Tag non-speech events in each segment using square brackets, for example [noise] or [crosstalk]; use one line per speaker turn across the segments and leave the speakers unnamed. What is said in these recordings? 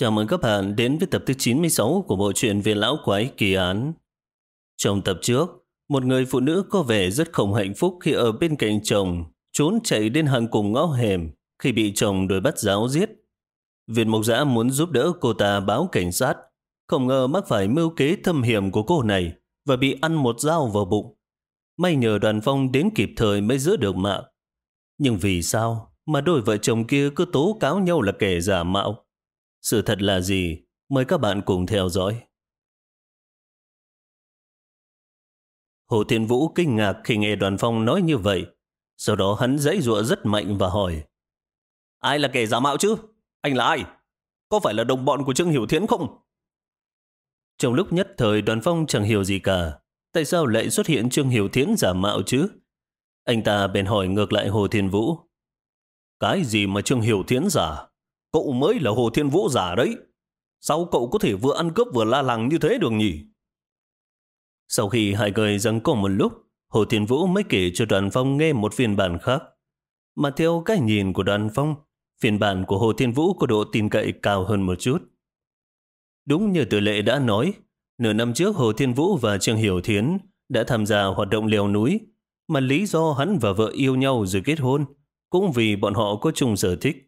Chào mừng các bạn đến với tập thứ 96 của bộ truyện Viên Lão Quái Kỳ Án. Trong tập trước, một người phụ nữ có vẻ rất không hạnh phúc khi ở bên cạnh chồng, trốn chạy đến hàng cùng ngõ hẻm khi bị chồng đuổi bắt giáo giết. Viên Mộc Giã muốn giúp đỡ cô ta báo cảnh sát, không ngờ mắc phải mưu kế thâm hiểm của cô này và bị ăn một dao vào bụng. May nhờ đoàn phong đến kịp thời mới giữ được mạng. Nhưng vì sao mà đôi vợ chồng kia cứ tố cáo nhau là kẻ giả mạo? Sự thật là gì? Mời các bạn cùng theo dõi. Hồ Thiên Vũ kinh ngạc khi nghe đoàn phong nói như vậy. Sau đó hắn dãy dụa rất mạnh và hỏi. Ai là kẻ giả mạo chứ? Anh là ai? Có phải là đồng bọn của Trương Hiểu Thiến không? Trong lúc nhất thời, đoàn phong chẳng hiểu gì cả. Tại sao lại xuất hiện Trương Hiểu Thiến giả mạo chứ? Anh ta bèn hỏi ngược lại Hồ Thiên Vũ. Cái gì mà Trương Hiểu Thiến giả? Cậu mới là Hồ Thiên Vũ giả đấy. Sao cậu có thể vừa ăn cướp vừa la làng như thế được nhỉ? Sau khi hai người răng có một lúc, Hồ Thiên Vũ mới kể cho đoàn phong nghe một phiên bản khác. Mà theo cái nhìn của đoàn phong, phiên bản của Hồ Thiên Vũ có độ tin cậy cao hơn một chút. Đúng như tử lệ đã nói, nửa năm trước Hồ Thiên Vũ và Trương Hiểu Thiến đã tham gia hoạt động leo núi, mà lý do hắn và vợ yêu nhau rồi kết hôn, cũng vì bọn họ có chung sở thích.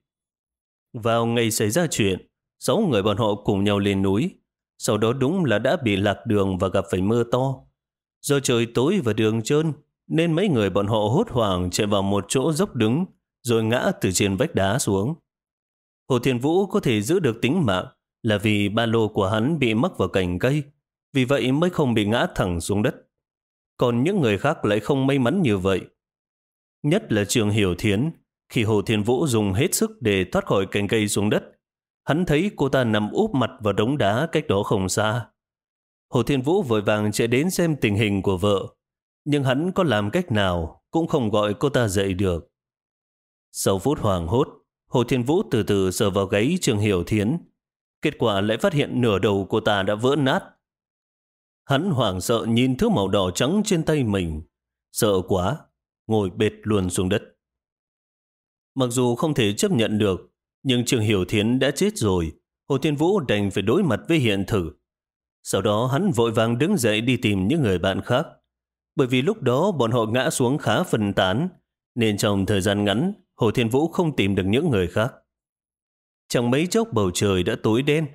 Vào ngày xảy ra chuyện, sáu người bọn họ cùng nhau lên núi. Sau đó đúng là đã bị lạc đường và gặp phải mưa to. Do trời tối và đường trơn, nên mấy người bọn họ hốt hoảng chạy vào một chỗ dốc đứng, rồi ngã từ trên vách đá xuống. Hồ Thiên Vũ có thể giữ được tính mạng là vì ba lô của hắn bị mắc vào cành cây, vì vậy mới không bị ngã thẳng xuống đất. Còn những người khác lại không may mắn như vậy. Nhất là Trường Hiểu Thiến, khi Hồ Thiên Vũ dùng hết sức để thoát khỏi cành cây xuống đất, hắn thấy cô ta nằm úp mặt vào đống đá cách đó không xa. Hồ Thiên Vũ vội vàng chạy đến xem tình hình của vợ, nhưng hắn có làm cách nào cũng không gọi cô ta dậy được. Sau phút hoàng hốt, Hồ Thiên Vũ từ từ sờ vào gáy Trường Hiểu Thiến. Kết quả lại phát hiện nửa đầu cô ta đã vỡ nát. Hắn hoảng sợ nhìn thứ màu đỏ trắng trên tay mình. Sợ quá, ngồi bệt luôn xuống đất. Mặc dù không thể chấp nhận được, nhưng Trường Hiểu Thiến đã chết rồi. Hồ Thiên Vũ đành phải đối mặt với hiện thực. Sau đó hắn vội vàng đứng dậy đi tìm những người bạn khác. Bởi vì lúc đó bọn họ ngã xuống khá phân tán, nên trong thời gian ngắn, Hồ Thiên Vũ không tìm được những người khác. Chẳng mấy chốc bầu trời đã tối đen.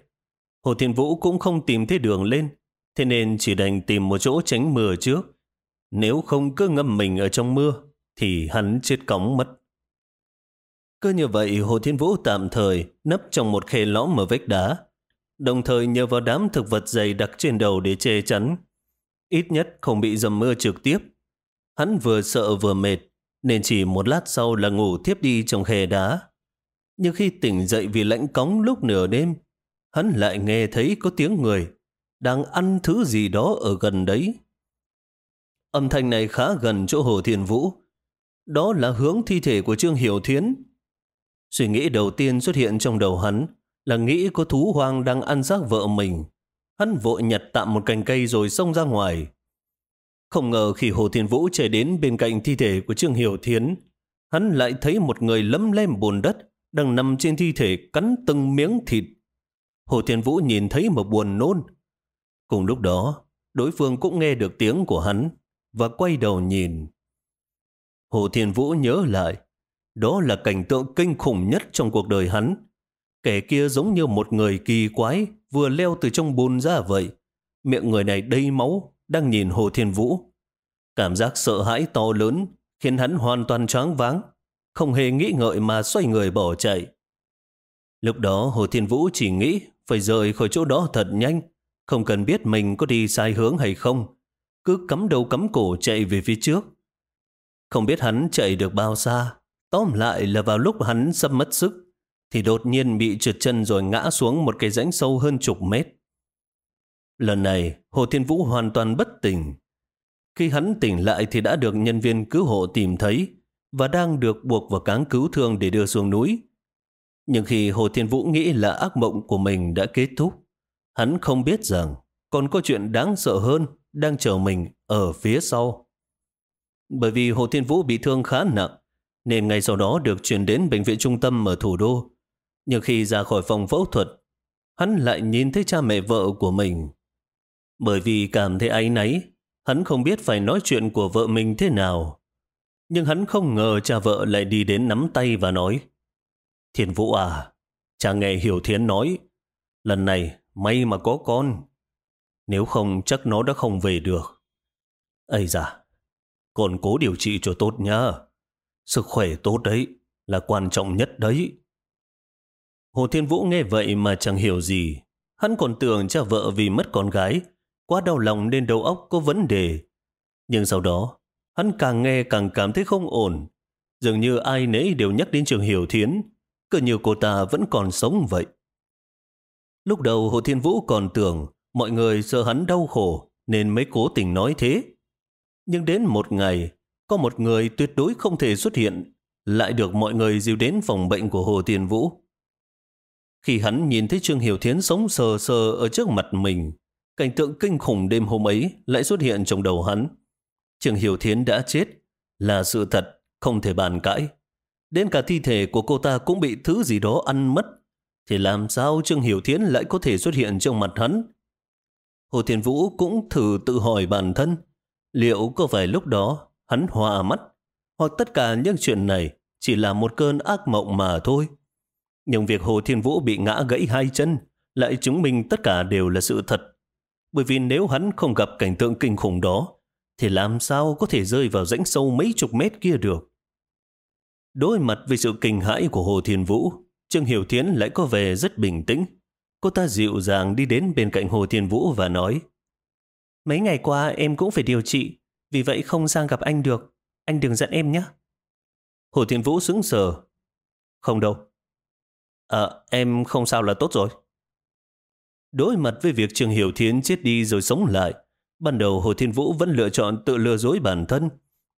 Hồ Thiên Vũ cũng không tìm thấy đường lên, thế nên chỉ đành tìm một chỗ tránh mưa trước. Nếu không cứ ngâm mình ở trong mưa, thì hắn chết cóng mất. Cứ như vậy Hồ Thiên Vũ tạm thời nấp trong một khe lõm ở vách đá, đồng thời nhờ vào đám thực vật dày đặc trên đầu để che chắn. Ít nhất không bị dầm mưa trực tiếp. Hắn vừa sợ vừa mệt, nên chỉ một lát sau là ngủ thiếp đi trong khe đá. Nhưng khi tỉnh dậy vì lạnh cóng lúc nửa đêm, hắn lại nghe thấy có tiếng người đang ăn thứ gì đó ở gần đấy. Âm thanh này khá gần chỗ Hồ Thiên Vũ. Đó là hướng thi thể của Trương Hiểu Thiến Suy nghĩ đầu tiên xuất hiện trong đầu hắn là nghĩ có thú hoang đang ăn xác vợ mình. Hắn vội nhặt tạm một cành cây rồi xông ra ngoài. Không ngờ khi Hồ Thiên Vũ chạy đến bên cạnh thi thể của Trương Hiểu Thiến, hắn lại thấy một người lấm lem bùn đất đang nằm trên thi thể cắn từng miếng thịt. Hồ Thiên Vũ nhìn thấy mà buồn nôn. Cùng lúc đó, đối phương cũng nghe được tiếng của hắn và quay đầu nhìn. Hồ Thiên Vũ nhớ lại, đó là cảnh tượng kinh khủng nhất trong cuộc đời hắn. Kẻ kia giống như một người kỳ quái vừa leo từ trong bùn ra vậy. Miệng người này đầy máu, đang nhìn Hồ Thiên Vũ. Cảm giác sợ hãi to lớn khiến hắn hoàn toàn choáng váng, không hề nghĩ ngợi mà xoay người bỏ chạy. Lúc đó Hồ Thiên Vũ chỉ nghĩ phải rời khỏi chỗ đó thật nhanh, không cần biết mình có đi sai hướng hay không. Cứ cắm đầu cắm cổ chạy về phía trước. Không biết hắn chạy được bao xa, Tóm lại là vào lúc hắn sắp mất sức, thì đột nhiên bị trượt chân rồi ngã xuống một cái rãnh sâu hơn chục mét. Lần này, Hồ Thiên Vũ hoàn toàn bất tỉnh. Khi hắn tỉnh lại thì đã được nhân viên cứu hộ tìm thấy và đang được buộc vào cáng cứu thương để đưa xuống núi. Nhưng khi Hồ Thiên Vũ nghĩ là ác mộng của mình đã kết thúc, hắn không biết rằng còn có chuyện đáng sợ hơn đang chờ mình ở phía sau. Bởi vì Hồ Thiên Vũ bị thương khá nặng, nên ngay sau đó được chuyển đến bệnh viện trung tâm ở thủ đô. Nhưng khi ra khỏi phòng phẫu thuật, hắn lại nhìn thấy cha mẹ vợ của mình. Bởi vì cảm thấy áy náy, hắn không biết phải nói chuyện của vợ mình thế nào. Nhưng hắn không ngờ cha vợ lại đi đến nắm tay và nói Thiên Vũ à, cha nghe Hiểu Thiến nói lần này may mà có con. Nếu không chắc nó đã không về được. Ây da, còn cố điều trị cho tốt nhá. Sức khỏe tốt đấy, là quan trọng nhất đấy. Hồ Thiên Vũ nghe vậy mà chẳng hiểu gì. Hắn còn tưởng cha vợ vì mất con gái, quá đau lòng nên đầu óc có vấn đề. Nhưng sau đó, hắn càng nghe càng cảm thấy không ổn. Dường như ai nấy đều nhắc đến trường Hiểu Thiến, cứ như cô ta vẫn còn sống vậy. Lúc đầu Hồ Thiên Vũ còn tưởng mọi người sợ hắn đau khổ nên mới cố tình nói thế. Nhưng đến một ngày, có một người tuyệt đối không thể xuất hiện, lại được mọi người dìu đến phòng bệnh của Hồ tiền Vũ. Khi hắn nhìn thấy Trương Hiểu Thiến sống sờ sờ ở trước mặt mình, cảnh tượng kinh khủng đêm hôm ấy lại xuất hiện trong đầu hắn. Trương Hiểu Thiến đã chết, là sự thật, không thể bàn cãi. Đến cả thi thể của cô ta cũng bị thứ gì đó ăn mất, thì làm sao Trương Hiểu Thiến lại có thể xuất hiện trong mặt hắn? Hồ Thiên Vũ cũng thử tự hỏi bản thân, liệu có phải lúc đó hắn hòa mắt, hoặc tất cả những chuyện này chỉ là một cơn ác mộng mà thôi. Nhưng việc Hồ Thiên Vũ bị ngã gãy hai chân lại chứng minh tất cả đều là sự thật. Bởi vì nếu hắn không gặp cảnh tượng kinh khủng đó, thì làm sao có thể rơi vào rãnh sâu mấy chục mét kia được. Đối mặt với sự kinh hãi của Hồ Thiên Vũ, Trương Hiểu Thiến lại có vẻ rất bình tĩnh. Cô ta dịu dàng đi đến bên cạnh Hồ Thiên Vũ và nói Mấy ngày qua em cũng phải điều trị, vì vậy không sang gặp anh được. Anh đừng giận em nhé. Hồ Thiên Vũ sững sờ. Không đâu. À, em không sao là tốt rồi. Đối mặt với việc Trương Hiểu Thiến chết đi rồi sống lại, ban đầu Hồ Thiên Vũ vẫn lựa chọn tự lừa dối bản thân.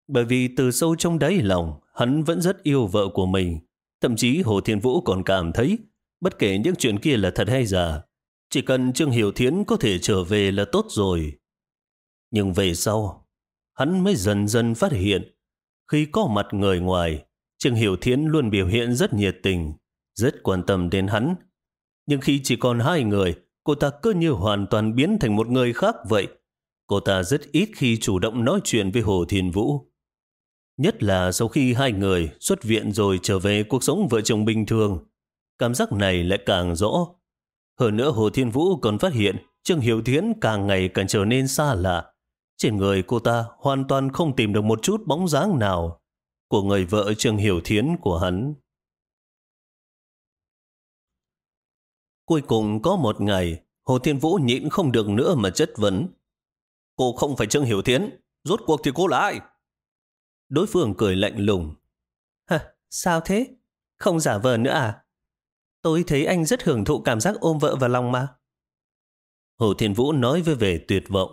Bởi vì từ sâu trong đáy lòng, hắn vẫn rất yêu vợ của mình. Thậm chí Hồ Thiên Vũ còn cảm thấy, bất kể những chuyện kia là thật hay giả, chỉ cần Trương Hiểu Thiến có thể trở về là tốt rồi. Nhưng về sau, hắn mới dần dần phát hiện, khi có mặt người ngoài, Trương Hiểu Thiến luôn biểu hiện rất nhiệt tình, rất quan tâm đến hắn. Nhưng khi chỉ còn hai người, cô ta cứ như hoàn toàn biến thành một người khác vậy. Cô ta rất ít khi chủ động nói chuyện với Hồ Thiên Vũ. Nhất là sau khi hai người xuất viện rồi trở về cuộc sống vợ chồng bình thường, cảm giác này lại càng rõ. Hơn nữa Hồ Thiên Vũ còn phát hiện Trương Hiểu Thiến càng ngày càng trở nên xa lạ. Trên người cô ta hoàn toàn không tìm được một chút bóng dáng nào của người vợ Trương Hiểu Thiến của hắn. Cuối cùng có một ngày, Hồ Thiên Vũ nhịn không được nữa mà chất vấn. Cô không phải Trương Hiểu Thiến, rốt cuộc thì cô là ai? Đối phương cười lạnh lùng. Hả, sao thế? Không giả vờ nữa à? Tôi thấy anh rất hưởng thụ cảm giác ôm vợ vào lòng mà. Hồ Thiên Vũ nói với vẻ tuyệt vọng.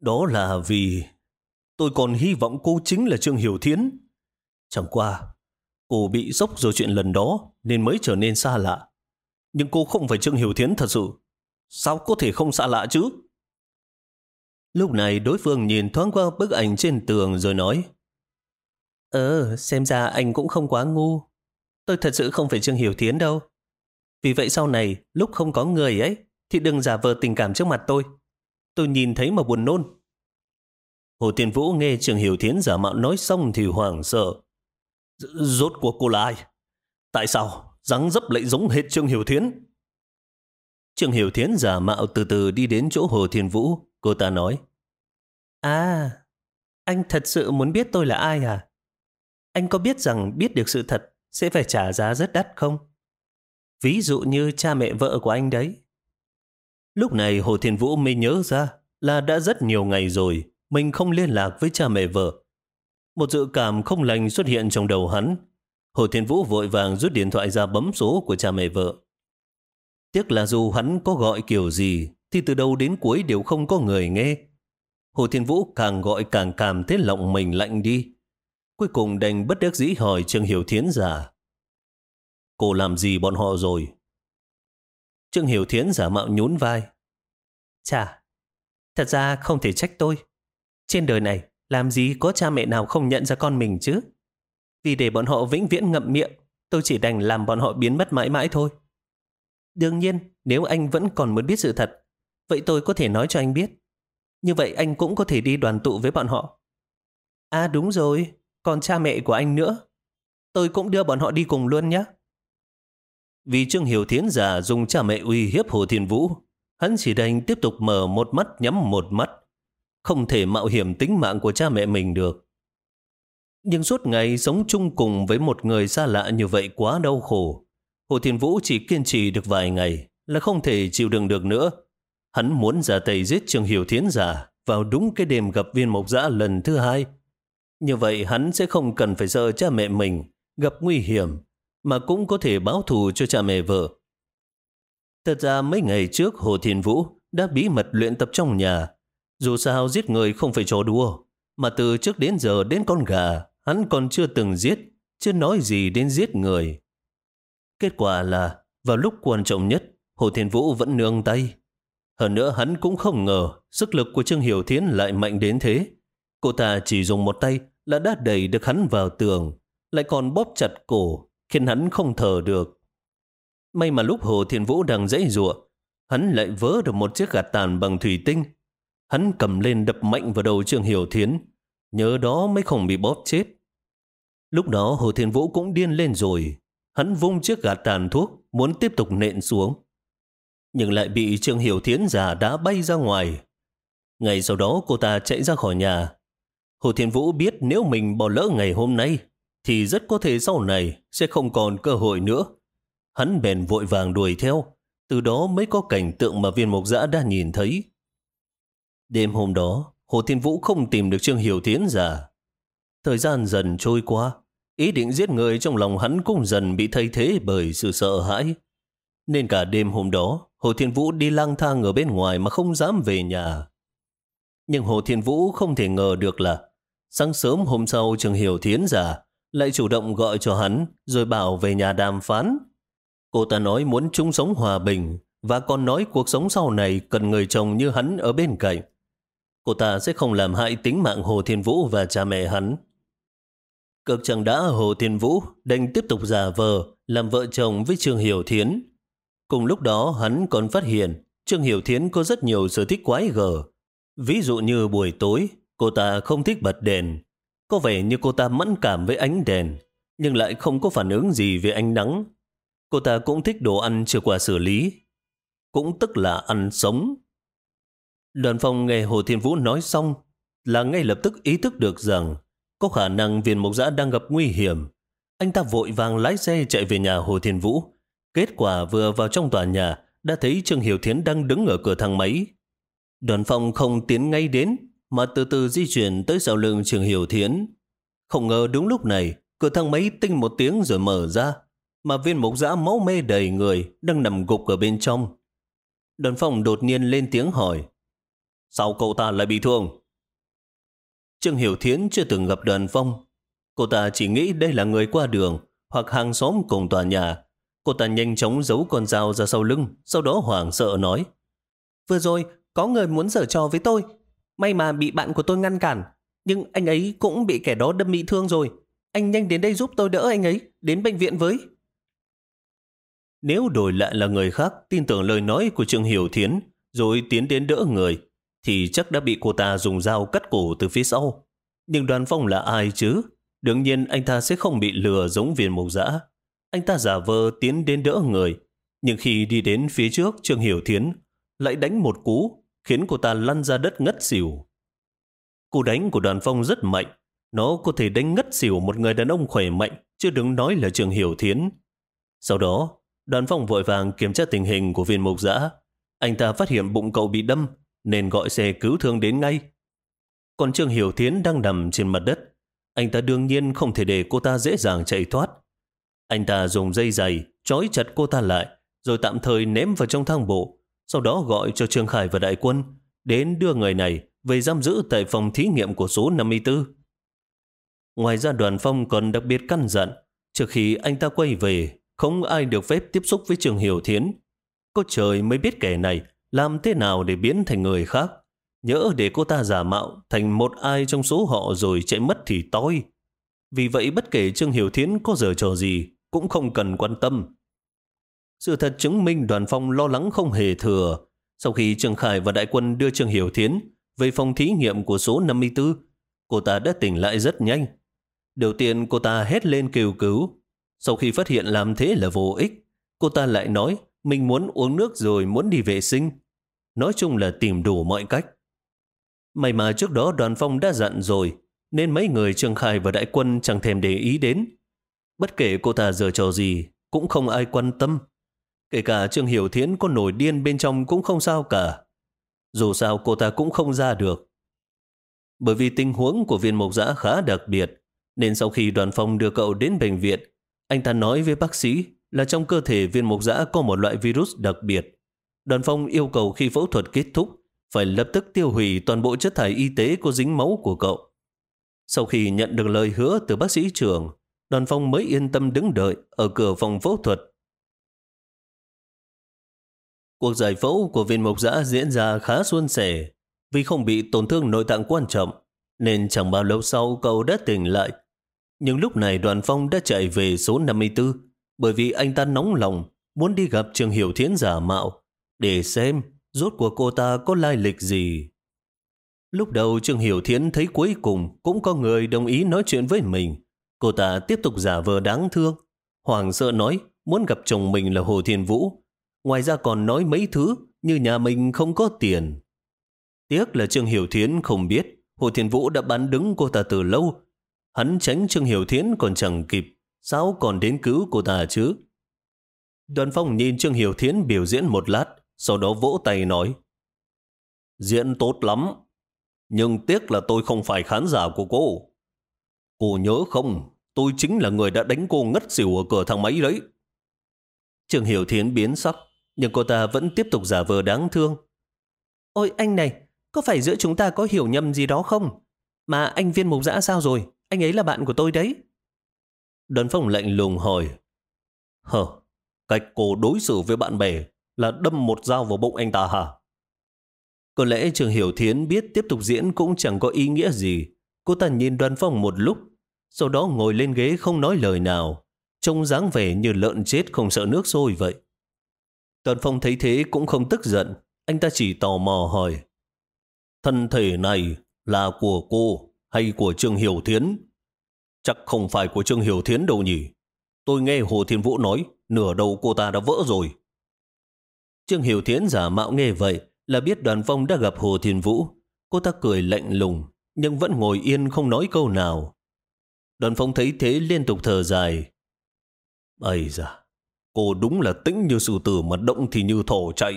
Đó là vì tôi còn hy vọng cô chính là Trương Hiểu Thiến. Chẳng qua, cô bị sốc rồi chuyện lần đó nên mới trở nên xa lạ. Nhưng cô không phải Trương Hiểu Thiến thật sự. Sao có thể không xa lạ chứ? Lúc này đối phương nhìn thoáng qua bức ảnh trên tường rồi nói Ờ, xem ra anh cũng không quá ngu. Tôi thật sự không phải Trương Hiểu Thiến đâu. Vì vậy sau này, lúc không có người ấy, thì đừng giả vờ tình cảm trước mặt tôi. Tôi nhìn thấy mà buồn nôn. Hồ Tiên Vũ nghe Trương Hiểu Thiến giả mạo nói xong thì hoảng sợ. Rốt cuộc cô là ai? Tại sao dáng dấp lại giống hết Trương Hiểu Thiến? Trương Hiểu Thiến giả mạo từ từ đi đến chỗ Hồ Thiên Vũ. Cô ta nói. À, anh thật sự muốn biết tôi là ai à? Anh có biết rằng biết được sự thật sẽ phải trả giá rất đắt không? Ví dụ như cha mẹ vợ của anh đấy. Lúc này Hồ Thiên Vũ mới nhớ ra là đã rất nhiều ngày rồi, mình không liên lạc với cha mẹ vợ. Một dự cảm không lành xuất hiện trong đầu hắn. Hồ Thiên Vũ vội vàng rút điện thoại ra bấm số của cha mẹ vợ. Tiếc là dù hắn có gọi kiểu gì, thì từ đầu đến cuối đều không có người nghe. Hồ Thiên Vũ càng gọi càng cảm thấy lòng mình lạnh đi. Cuối cùng đành bất đắc dĩ hỏi Trương Hiểu Thiến giả. Cô làm gì bọn họ rồi? Trương Hiểu Thiến giả mạo nhún vai. Chà, thật ra không thể trách tôi. Trên đời này, làm gì có cha mẹ nào không nhận ra con mình chứ? Vì để bọn họ vĩnh viễn ngậm miệng, tôi chỉ đành làm bọn họ biến mất mãi mãi thôi. Đương nhiên, nếu anh vẫn còn muốn biết sự thật, vậy tôi có thể nói cho anh biết. Như vậy anh cũng có thể đi đoàn tụ với bọn họ. À đúng rồi, còn cha mẹ của anh nữa. Tôi cũng đưa bọn họ đi cùng luôn nhé. Vì Trương Hiểu Thiến giả dùng cha mẹ uy hiếp Hồ Thiên Vũ, hắn chỉ đành tiếp tục mở một mắt nhắm một mắt. Không thể mạo hiểm tính mạng của cha mẹ mình được. Nhưng suốt ngày sống chung cùng với một người xa lạ như vậy quá đau khổ. Hồ Thiên Vũ chỉ kiên trì được vài ngày là không thể chịu đựng được nữa. Hắn muốn ra tay giết Trương Hiểu Thiến giả vào đúng cái đêm gặp viên mộc giã lần thứ hai. Như vậy hắn sẽ không cần phải sợ cha mẹ mình gặp nguy hiểm mà cũng có thể báo thù cho cha mẹ vợ. Thật ra mấy ngày trước Hồ Thiên Vũ đã bí mật luyện tập trong nhà. Dù sao giết người không phải trò đùa, mà từ trước đến giờ đến con gà, hắn còn chưa từng giết, chưa nói gì đến giết người. Kết quả là, vào lúc quan trọng nhất, Hồ Thiên Vũ vẫn nương tay. Hơn nữa hắn cũng không ngờ sức lực của Trương Hiểu Thiến lại mạnh đến thế. Cô ta chỉ dùng một tay là đã đẩy được hắn vào tường, lại còn bóp chặt cổ, khiến hắn không thở được. May mà lúc Hồ Thiên Vũ đang dãy rủa hắn lại vớ được một chiếc gạt tàn bằng thủy tinh. Hắn cầm lên đập mạnh vào đầu Trương Hiểu Thiến, nhớ đó mới không bị bóp chết. Lúc đó Hồ Thiên Vũ cũng điên lên rồi, hắn vung chiếc gạt tàn thuốc muốn tiếp tục nện xuống. Nhưng lại bị Trương Hiểu Thiến già đã bay ra ngoài. Ngày sau đó cô ta chạy ra khỏi nhà. Hồ Thiên Vũ biết nếu mình bỏ lỡ ngày hôm nay thì rất có thể sau này sẽ không còn cơ hội nữa. Hắn bèn vội vàng đuổi theo, từ đó mới có cảnh tượng mà viên mộc giã đã nhìn thấy. Đêm hôm đó, Hồ Thiên Vũ không tìm được Trương Hiểu Thiến giả. Thời gian dần trôi qua, ý định giết người trong lòng hắn cũng dần bị thay thế bởi sự sợ hãi. Nên cả đêm hôm đó, Hồ Thiên Vũ đi lang thang ở bên ngoài mà không dám về nhà. Nhưng Hồ Thiên Vũ không thể ngờ được là sáng sớm hôm sau Trương Hiểu Thiến giả lại chủ động gọi cho hắn, rồi bảo về nhà đàm phán. Cô ta nói muốn chung sống hòa bình, và còn nói cuộc sống sau này cần người chồng như hắn ở bên cạnh. Cô ta sẽ không làm hại tính mạng Hồ Thiên Vũ và cha mẹ hắn. Cực chẳng đã Hồ Thiên Vũ, đành tiếp tục giả vờ, làm vợ chồng với Trương Hiểu Thiến. Cùng lúc đó, hắn còn phát hiện Trương Hiểu Thiến có rất nhiều sở thích quái gở. Ví dụ như buổi tối, cô ta không thích bật đèn có vẻ như cô ta mẫn cảm với ánh đèn, nhưng lại không có phản ứng gì về ánh nắng. Cô ta cũng thích đồ ăn chưa qua xử lý, cũng tức là ăn sống. Đoàn phong nghe Hồ Thiên Vũ nói xong là ngay lập tức ý thức được rằng có khả năng viên mộc giã đang gặp nguy hiểm. Anh ta vội vàng lái xe chạy về nhà Hồ Thiên Vũ. Kết quả vừa vào trong tòa nhà đã thấy Trương Hiểu Thiến đang đứng ở cửa thang máy. Đoàn phong không tiến ngay đến mà từ từ di chuyển tới sau lưng Trường Hiểu Thiến. Không ngờ đúng lúc này, cửa thang máy tinh một tiếng rồi mở ra, mà viên mục giã máu mê đầy người đang nằm gục ở bên trong. Đoàn phòng đột nhiên lên tiếng hỏi, sao cậu ta lại bị thương? Trương Hiểu Thiến chưa từng gặp đoàn phong. Cô ta chỉ nghĩ đây là người qua đường hoặc hàng xóm cùng tòa nhà. Cô ta nhanh chóng giấu con dao ra sau lưng, sau đó hoảng sợ nói. Vừa rồi, có người muốn giở trò với tôi, May mà bị bạn của tôi ngăn cản, nhưng anh ấy cũng bị kẻ đó đâm bị thương rồi. Anh nhanh đến đây giúp tôi đỡ anh ấy, đến bệnh viện với. Nếu đổi lại là người khác tin tưởng lời nói của Trương Hiểu Thiến rồi tiến đến đỡ người, thì chắc đã bị cô ta dùng dao cắt cổ từ phía sau. Nhưng đoàn phong là ai chứ? Đương nhiên anh ta sẽ không bị lừa giống viên mộc dã. Anh ta giả vờ tiến đến đỡ người, nhưng khi đi đến phía trước Trương Hiểu Thiến lại đánh một cú khiến cô ta lăn ra đất ngất xỉu. Cú đánh của đoàn phong rất mạnh, nó có thể đánh ngất xỉu một người đàn ông khỏe mạnh, chứ đừng nói là trường hiểu thiến. Sau đó, đoàn phong vội vàng kiểm tra tình hình của viên mục giã. Anh ta phát hiện bụng cậu bị đâm, nên gọi xe cứu thương đến ngay. Còn Trương Hiểu Thiến đang nằm trên mặt đất. Anh ta đương nhiên không thể để cô ta dễ dàng chạy thoát. Anh ta dùng dây giày trói chặt cô ta lại, rồi tạm thời ném vào trong thang bộ, sau đó gọi cho Trương Khải và đại quân đến đưa người này về giam giữ tại phòng thí nghiệm của số 54. Ngoài ra đoàn phong còn đặc biệt căn dặn, trước khi anh ta quay về, không ai được phép tiếp xúc với Trường Hiểu Thiến. Có trời mới biết kẻ này làm thế nào để biến thành người khác. Nhớ để cô ta giả mạo thành một ai trong số họ rồi chạy mất thì toi. Vì vậy bất kể Trương Hiểu Thiến có giờ trò gì cũng không cần quan tâm. Sự thật chứng minh đoàn phong lo lắng không hề thừa. Sau khi Trương Khải và đại quân đưa Trương Hiểu Thiến về phòng thí nghiệm của số 54, cô ta đã tỉnh lại rất nhanh. Đầu tiên cô ta hét lên kêu cứu. Sau khi phát hiện làm thế là vô ích, cô ta lại nói mình muốn uống nước rồi muốn đi vệ sinh. Nói chung là tìm đủ mọi cách. May mà trước đó đoàn phong đã dặn rồi, nên mấy người Trương Khai và đại quân chẳng thèm để ý đến. Bất kể cô ta giờ trò gì, cũng không ai quan tâm. Kể cả Trương Hiểu Thiến có nổi điên bên trong cũng không sao cả. Dù sao cô ta cũng không ra được. Bởi vì tình huống của viên mộc giã khá đặc biệt, nên sau khi đoàn phong đưa cậu đến bệnh viện, anh ta nói với bác sĩ là trong cơ thể viên mộc giã có một loại virus đặc biệt. Đoàn phong yêu cầu khi phẫu thuật kết thúc, phải lập tức tiêu hủy toàn bộ chất thải y tế có dính máu của cậu. Sau khi nhận được lời hứa từ bác sĩ trưởng, đoàn phong mới yên tâm đứng đợi ở cửa phòng phẫu thuật. Cuộc giải phẫu của viên mộc giã diễn ra khá suôn sẻ. Vì không bị tổn thương nội tạng quan trọng, nên chẳng bao lâu sau cậu đã tỉnh lại. Nhưng lúc này đoàn phong đã chạy về số 54, bởi vì anh ta nóng lòng muốn đi gặp Trường Hiểu Thiến giả mạo, để xem rốt của cô ta có lai lịch gì. Lúc đầu Trương Hiểu Thiến thấy cuối cùng cũng có người đồng ý nói chuyện với mình. Cô ta tiếp tục giả vờ đáng thương. Hoàng sợ nói muốn gặp chồng mình là Hồ Thiên Vũ. Ngoài ra còn nói mấy thứ như nhà mình không có tiền. Tiếc là Trương Hiểu Thiến không biết Hồ Thiên Vũ đã bán đứng cô ta từ lâu. Hắn tránh Trương Hiểu Thiến còn chẳng kịp. Sao còn đến cứu cô ta chứ? Đoàn phong nhìn Trương Hiểu Thiến biểu diễn một lát, sau đó vỗ tay nói Diễn tốt lắm, nhưng tiếc là tôi không phải khán giả của cô. Cô nhớ không, tôi chính là người đã đánh cô ngất xỉu ở cửa thang máy đấy. trương Hiểu Thiến biến sắc, nhưng cô ta vẫn tiếp tục giả vờ đáng thương. Ôi anh này, có phải giữa chúng ta có hiểu nhầm gì đó không? Mà anh viên mục dã sao rồi? Anh ấy là bạn của tôi đấy. Đơn phong lạnh lùng hỏi. Hờ, cách cô đối xử với bạn bè là đâm một dao vào bụng anh ta hả? Có lẽ Trường Hiểu Thiến biết tiếp tục diễn cũng chẳng có ý nghĩa gì. Cô ta nhìn đoàn phong một lúc, sau đó ngồi lên ghế không nói lời nào, trông dáng vẻ như lợn chết không sợ nước sôi vậy. Đoàn phong thấy thế cũng không tức giận, anh ta chỉ tò mò hỏi. Thân thể này là của cô hay của Trương Hiểu Thiến? Chắc không phải của Trương Hiểu Thiến đâu nhỉ. Tôi nghe Hồ Thiên Vũ nói, nửa đầu cô ta đã vỡ rồi. Trương Hiểu Thiến giả mạo nghe vậy, là biết đoàn phong đã gặp Hồ Thiên Vũ. Cô ta cười lạnh lùng, nhưng vẫn ngồi yên không nói câu nào. Đoàn phong thấy thế liên tục thở dài. Ây da, cô đúng là tĩnh như sư tử mà động thì như thổ chạy.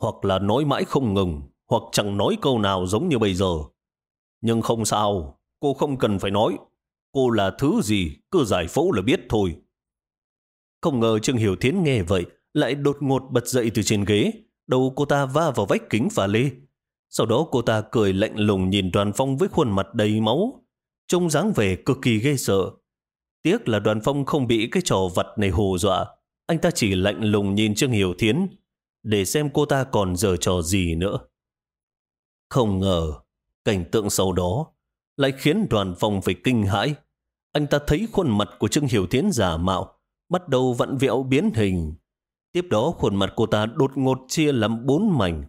Hoặc là nói mãi không ngừng, hoặc chẳng nói câu nào giống như bây giờ. Nhưng không sao, cô không cần phải nói. Cô là thứ gì, cứ giải phẫu là biết thôi. Không ngờ Trương Hiểu Thiến nghe vậy, lại đột ngột bật dậy từ trên ghế, đầu cô ta va vào vách kính pha lê. Sau đó cô ta cười lạnh lùng nhìn đoàn phong với khuôn mặt đầy máu, trông dáng vẻ cực kỳ ghê sợ. Tiếc là đoàn phong không bị cái trò vật này hù dọa, anh ta chỉ lạnh lùng nhìn Trương Hiểu Thiến, để xem cô ta còn giờ trò gì nữa. Không ngờ, cảnh tượng sau đó lại khiến đoàn phong phải kinh hãi. Anh ta thấy khuôn mặt của Trương Hiểu Thiến giả mạo, bắt đầu vặn vẹo biến hình, Tiếp đó khuôn mặt cô ta đột ngột chia làm bốn mảnh.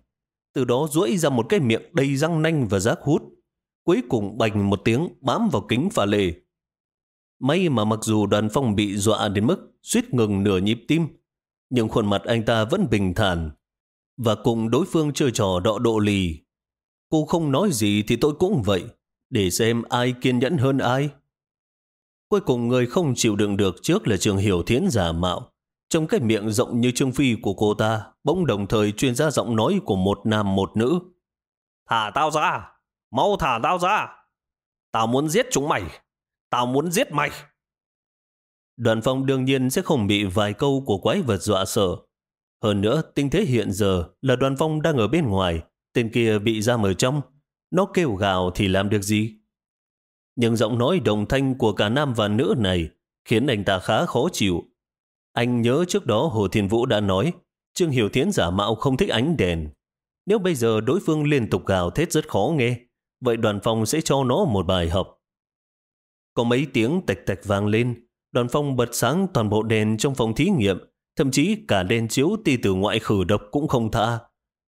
Từ đó duỗi ra một cái miệng đầy răng nanh và rác hút. Cuối cùng bành một tiếng bám vào kính pha lê. May mà mặc dù đoàn phong bị dọa đến mức suýt ngừng nửa nhịp tim, nhưng khuôn mặt anh ta vẫn bình thản. Và cùng đối phương chơi trò đọ độ lì. Cô không nói gì thì tôi cũng vậy, để xem ai kiên nhẫn hơn ai. Cuối cùng người không chịu đựng được trước là trường hiểu thiến giả mạo. Trong cái miệng rộng như trương phi của cô ta, bỗng đồng thời truyền ra giọng nói của một nam một nữ. Thả tao ra! Mau thả tao ra! Tao muốn giết chúng mày! Tao muốn giết mày! Đoàn phong đương nhiên sẽ không bị vài câu của quái vật dọa sợ. Hơn nữa, tình thế hiện giờ là đoàn phong đang ở bên ngoài, tên kia bị giam ở trong. Nó kêu gào thì làm được gì? Nhưng giọng nói đồng thanh của cả nam và nữ này khiến anh ta khá khó chịu. Anh nhớ trước đó Hồ Thiên Vũ đã nói Trương Hiểu Thiến giả mạo không thích ánh đèn. Nếu bây giờ đối phương liên tục gào thét rất khó nghe, vậy đoàn phong sẽ cho nó một bài học. Có mấy tiếng tạch tạch vang lên, đoàn phong bật sáng toàn bộ đèn trong phòng thí nghiệm, thậm chí cả đèn chiếu ti từ ngoại khử độc cũng không tha.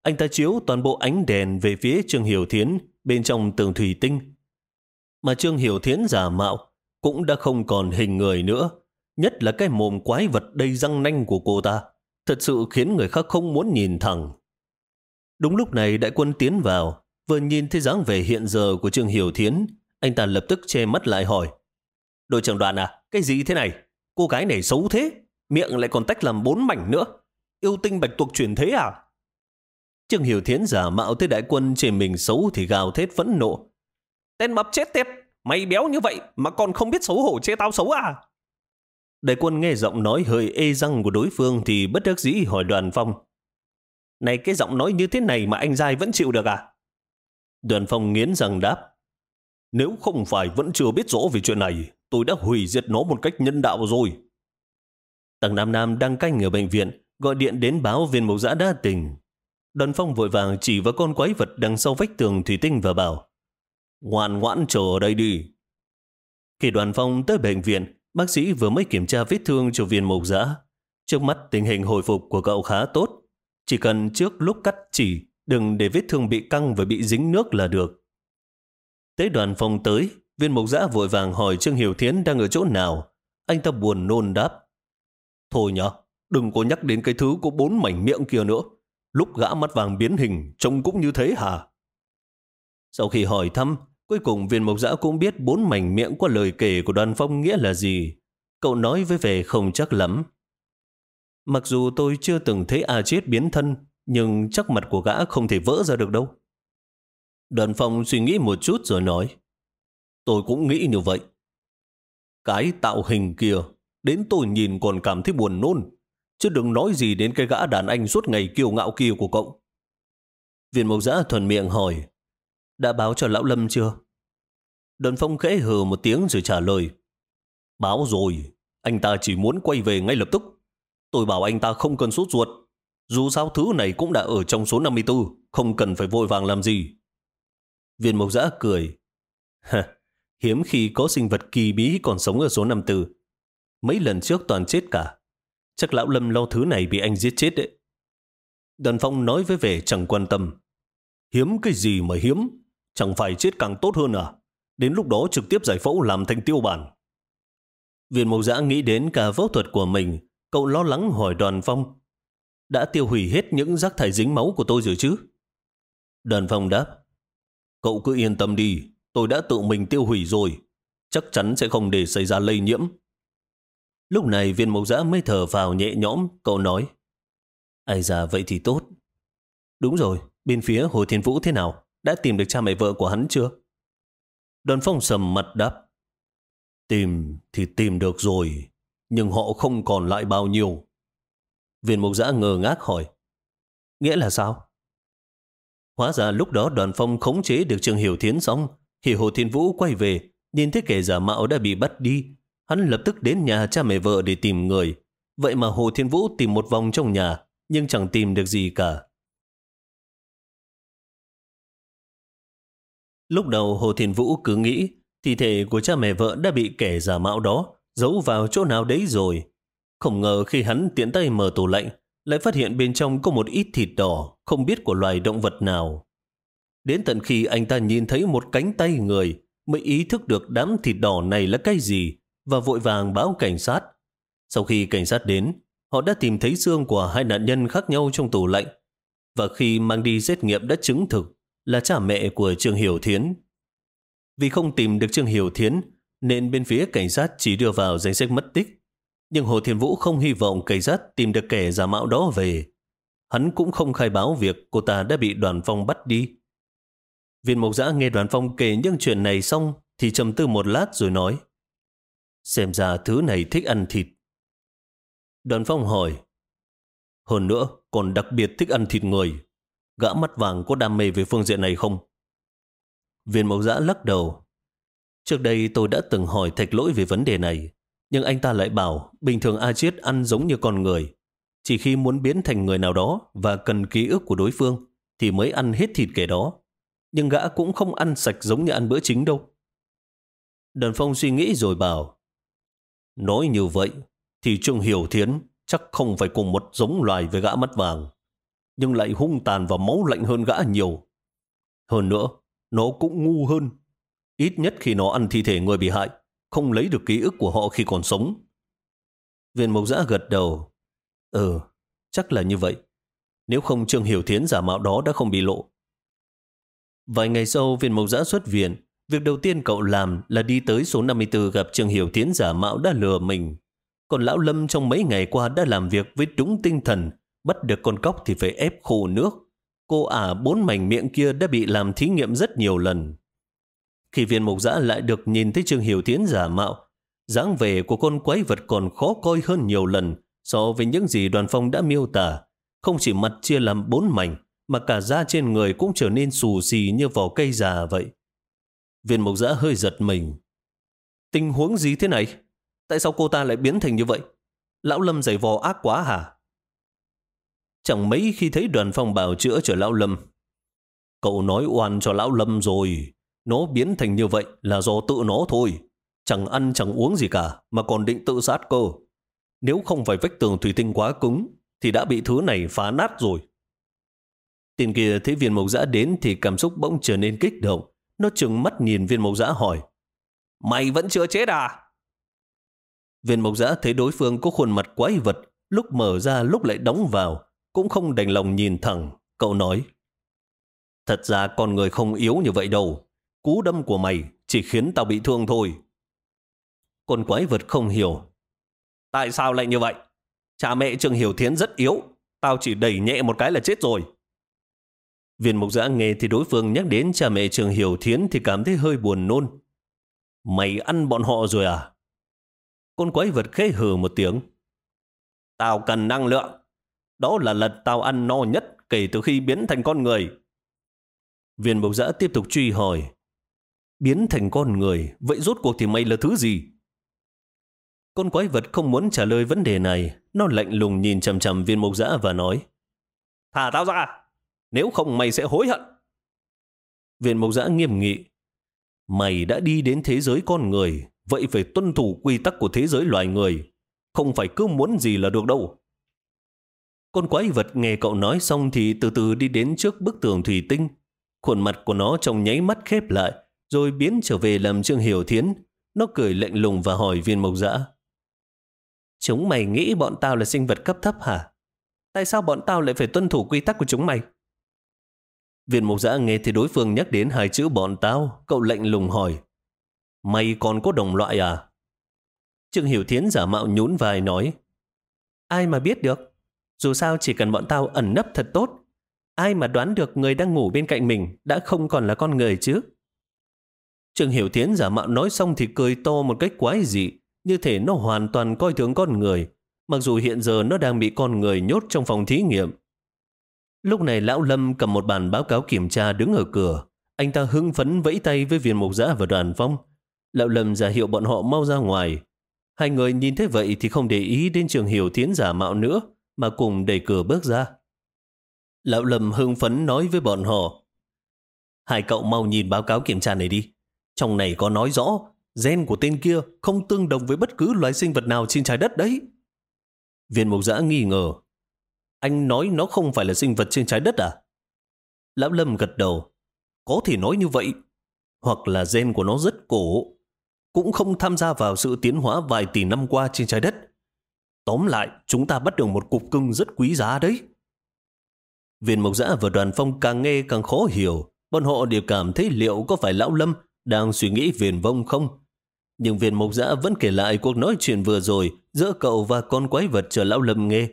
Anh ta chiếu toàn bộ ánh đèn về phía Trương Hiểu Thiến bên trong tường thủy tinh. Mà Trương Hiểu Thiến giả mạo cũng đã không còn hình người nữa, nhất là cái mồm quái vật đầy răng nanh của cô ta, thật sự khiến người khác không muốn nhìn thẳng. Đúng lúc này đại quân tiến vào, vừa nhìn thấy dáng vẻ hiện giờ của Trương Hiểu Thiến, anh ta lập tức che mắt lại hỏi. Đội trưởng đoàn à, cái gì thế này? Cô gái này xấu thế, miệng lại còn tách làm bốn mảnh nữa. Yêu tinh bạch tuộc chuyển thế à? Trương Hiểu Thiến giả mạo tới đại quân chê mình xấu thì gào thét phẫn nộ. Tên mập chết tiệt, mày béo như vậy mà còn không biết xấu hổ chê tao xấu à? Đại quân nghe giọng nói hơi ê răng của đối phương thì bất đắc dĩ hỏi đoàn phong. Này cái giọng nói như thế này mà anh dai vẫn chịu được à? Đoàn phong nghiến răng đáp. Nếu không phải vẫn chưa biết rõ về chuyện này, tôi đã hủy diệt nó một cách nhân đạo rồi. Tầng Nam Nam đang canh ở bệnh viện, gọi điện đến báo viên mộc giã đã tỉnh. Đoàn phong vội vàng chỉ vào con quái vật đằng sau vách tường thủy tinh và bảo Ngoan ngoãn chờ ở đây đi. Khi đoàn phong tới bệnh viện, bác sĩ vừa mới kiểm tra vết thương cho viên mộc giã. Trước mắt tình hình hồi phục của cậu khá tốt. Chỉ cần trước lúc cắt chỉ, đừng để vết thương bị căng và bị dính nước là được. Tới đoàn phong tới, viên mộc giã vội vàng hỏi Trương Hiểu Thiến đang ở chỗ nào. Anh ta buồn nôn đáp. Thôi nhá, đừng có nhắc đến cái thứ có bốn mảnh miệng kia nữa. Lúc gã mắt vàng biến hình, trông cũng như thế hả? Sau khi hỏi thăm, cuối cùng viên mộc giã cũng biết bốn mảnh miệng qua lời kể của đoàn phong nghĩa là gì. Cậu nói với vẻ không chắc lắm. Mặc dù tôi chưa từng thấy A chết biến thân, nhưng chắc mặt của gã không thể vỡ ra được đâu. Đoàn phong suy nghĩ một chút rồi nói. Tôi cũng nghĩ như vậy. Cái tạo hình kia, đến tôi nhìn còn cảm thấy buồn nôn chứ đừng nói gì đến cái gã đàn anh suốt ngày kiêu ngạo kia của cậu. Viên mộc giã thuần miệng hỏi, đã báo cho lão Lâm chưa? Đơn phong khẽ hừ một tiếng rồi trả lời, báo rồi, anh ta chỉ muốn quay về ngay lập tức. Tôi bảo anh ta không cần sốt ruột, dù sao thứ này cũng đã ở trong số 54, không cần phải vội vàng làm gì. Viên mộc giã cười, hiếm khi có sinh vật kỳ bí còn sống ở số 54. Mấy lần trước toàn chết cả. Chắc lão Lâm lo thứ này bị anh giết chết đấy. Đoàn phong nói với vẻ chẳng quan tâm. Hiếm cái gì mà hiếm, chẳng phải chết càng tốt hơn à? Đến lúc đó trực tiếp giải phẫu làm thành tiêu bản. Viên mộc giã nghĩ đến cả phẫu thuật của mình, cậu lo lắng hỏi đoàn phong. Đã tiêu hủy hết những rác thải dính máu của tôi rồi chứ? Đoàn phong đáp. Cậu cứ yên tâm đi, tôi đã tự mình tiêu hủy rồi. Chắc chắn sẽ không để xảy ra lây nhiễm. Lúc này viên mộc giã mới thở vào nhẹ nhõm, cậu nói. Ai ra vậy thì tốt. Đúng rồi, bên phía Hồ Thiên Vũ thế nào? Đã tìm được cha mẹ vợ của hắn chưa? Đoàn phong sầm mặt đáp. Tìm thì tìm được rồi, nhưng họ không còn lại bao nhiêu. Viên mục giã ngờ ngác hỏi. Nghĩa là sao? Hóa ra lúc đó đoàn phong khống chế được Trương Hiểu Thiến xong, thì Hồ Thiên Vũ quay về, nhìn thấy kẻ giả mạo đã bị bắt đi, Hắn lập tức đến nhà cha mẹ vợ để tìm người. Vậy mà Hồ Thiên Vũ tìm một vòng trong nhà, nhưng chẳng tìm được gì cả. Lúc đầu Hồ Thiên Vũ cứ nghĩ thi thể của cha mẹ vợ đã bị kẻ giả mạo đó giấu vào chỗ nào đấy rồi. Không ngờ khi hắn tiện tay mở tủ lạnh, lại phát hiện bên trong có một ít thịt đỏ, không biết của loài động vật nào. Đến tận khi anh ta nhìn thấy một cánh tay người, mới ý thức được đám thịt đỏ này là cái gì, và vội vàng báo cảnh sát. Sau khi cảnh sát đến, họ đã tìm thấy xương của hai nạn nhân khác nhau trong tủ lạnh và khi mang đi xét nghiệm đã chứng thực là cha mẹ của Trương Hiểu Thiến. Vì không tìm được Trương Hiểu Thiến nên bên phía cảnh sát chỉ đưa vào danh sách mất tích. Nhưng Hồ Thiên Vũ không hy vọng cảnh sát tìm được kẻ giả mạo đó về. Hắn cũng không khai báo việc cô ta đã bị đoàn phong bắt đi. Viên mộc giã nghe đoàn phong kể những chuyện này xong thì trầm tư một lát rồi nói Xem ra thứ này thích ăn thịt. Đoàn phong hỏi. Hơn nữa, còn đặc biệt thích ăn thịt người. Gã mắt vàng có đam mê về phương diện này không? Viên mộc giã lắc đầu. Trước đây tôi đã từng hỏi thạch lỗi về vấn đề này, nhưng anh ta lại bảo bình thường A Chiết ăn giống như con người. Chỉ khi muốn biến thành người nào đó và cần ký ức của đối phương thì mới ăn hết thịt kẻ đó. Nhưng gã cũng không ăn sạch giống như ăn bữa chính đâu. Đần phong suy nghĩ rồi bảo Nói như vậy, thì Trương Hiểu Thiến chắc không phải cùng một giống loài với gã mắt vàng, nhưng lại hung tàn và máu lạnh hơn gã nhiều. Hơn nữa, nó cũng ngu hơn. Ít nhất khi nó ăn thi thể người bị hại, không lấy được ký ức của họ khi còn sống. Viên mộc giã gật đầu. Ừ, chắc là như vậy. Nếu không Trương Hiểu Thiến giả mạo đó đã không bị lộ. Vài ngày sau, viên mộc giã xuất viện. Việc đầu tiên cậu làm là đi tới số 54 gặp Trương Hiểu Thiến giả mạo đã lừa mình. Còn Lão Lâm trong mấy ngày qua đã làm việc với đúng tinh thần. Bắt được con cóc thì phải ép khô nước. Cô ả bốn mảnh miệng kia đã bị làm thí nghiệm rất nhiều lần. Khi viên mộc giã lại được nhìn thấy Trương Hiểu Thiến giả mạo, dáng vẻ của con quái vật còn khó coi hơn nhiều lần so với những gì đoàn phong đã miêu tả. Không chỉ mặt chia làm bốn mảnh, mà cả da trên người cũng trở nên xù xì như vỏ cây già vậy. Viên mộc giã hơi giật mình. Tình huống gì thế này? Tại sao cô ta lại biến thành như vậy? Lão Lâm giày vò ác quá hả? Chẳng mấy khi thấy đoàn phong bảo chữa cho Lão Lâm. Cậu nói oan cho Lão Lâm rồi. Nó biến thành như vậy là do tự nó thôi. Chẳng ăn, chẳng uống gì cả, mà còn định tự sát cơ. Nếu không phải vách tường thủy tinh quá cứng, thì đã bị thứ này phá nát rồi. Tiền kia thấy viên mộc giã đến thì cảm xúc bỗng trở nên kích động. Nó trừng mắt nhìn viên mộc giã hỏi, Mày vẫn chưa chết à? Viên mộc giã thấy đối phương có khuôn mặt quái vật, lúc mở ra lúc lại đóng vào, cũng không đành lòng nhìn thẳng. Cậu nói, Thật ra con người không yếu như vậy đâu. Cú đâm của mày chỉ khiến tao bị thương thôi. Con quái vật không hiểu. Tại sao lại như vậy? Cha mẹ Trương Hiểu Thiến rất yếu. Tao chỉ đẩy nhẹ một cái là chết rồi. Viên mục giã nghe thì đối phương nhắc đến cha mẹ Trường Hiểu Thiến thì cảm thấy hơi buồn nôn. Mày ăn bọn họ rồi à? Con quái vật khẽ hừ một tiếng. Tao cần năng lượng. Đó là lần tao ăn no nhất kể từ khi biến thành con người. Viên mục giã tiếp tục truy hỏi biến thành con người, vậy rốt cuộc thì mày là thứ gì? Con quái vật không muốn trả lời vấn đề này, nó lạnh lùng nhìn chầm chầm viên mục giã và nói Thả tao ra, nếu không mày sẽ hối hận. Viên mộc giã nghiêm nghị Mày đã đi đến thế giới con người, vậy phải tuân thủ quy tắc của thế giới loài người, không phải cứ muốn gì là được đâu. Con quái vật nghe cậu nói xong thì từ từ đi đến trước bức tường thủy tinh. Khuôn mặt của nó trong nháy mắt khép lại, rồi biến trở về làm Trương Hiểu Thiến. Nó cười lạnh lùng và hỏi viên mộc dã. Chúng mày nghĩ bọn tao là sinh vật cấp thấp hả? Tại sao bọn tao lại phải tuân thủ quy tắc của chúng mày? Viên mộc giã nghe thì đối phương nhắc đến hai chữ bọn tao, cậu lạnh lùng hỏi. Mày còn có đồng loại à? Trương Hiểu Thiến giả mạo nhún vai nói. Ai mà biết được? Dù sao chỉ cần bọn tao ẩn nấp thật tốt. Ai mà đoán được người đang ngủ bên cạnh mình đã không còn là con người chứ? Trương Hiểu Thiến giả mạo nói xong thì cười to một cách quái dị, như thể nó hoàn toàn coi thường con người, mặc dù hiện giờ nó đang bị con người nhốt trong phòng thí nghiệm. Lúc này Lão Lâm cầm một bản báo cáo kiểm tra đứng ở cửa. Anh ta hưng phấn vẫy tay với viên mục giã và đoàn phong. Lão Lâm giả hiệu bọn họ mau ra ngoài. Hai người nhìn thấy vậy thì không để ý đến trường hiểu tiến giả mạo nữa, mà cùng đẩy cửa bước ra. Lão Lâm hưng phấn nói với bọn họ. Hai cậu mau nhìn báo cáo kiểm tra này đi. Trong này có nói rõ gen của tên kia không tương đồng với bất cứ loài sinh vật nào trên trái đất đấy. Viên mục giã nghi ngờ. Anh nói nó không phải là sinh vật trên trái đất à? Lão Lâm gật đầu. Có thể nói như vậy. Hoặc là gen của nó rất cổ. Cũng không tham gia vào sự tiến hóa vài tỷ năm qua trên trái đất. Tóm lại, chúng ta bắt được một cục cưng rất quý giá đấy. Viên mộc giã và đoàn phong càng nghe càng khó hiểu. Bọn họ đều cảm thấy liệu có phải Lão Lâm đang suy nghĩ viền vông không? Nhưng viên mộc giã vẫn kể lại cuộc nói chuyện vừa rồi giữa cậu và con quái vật cho lão lâm nghe.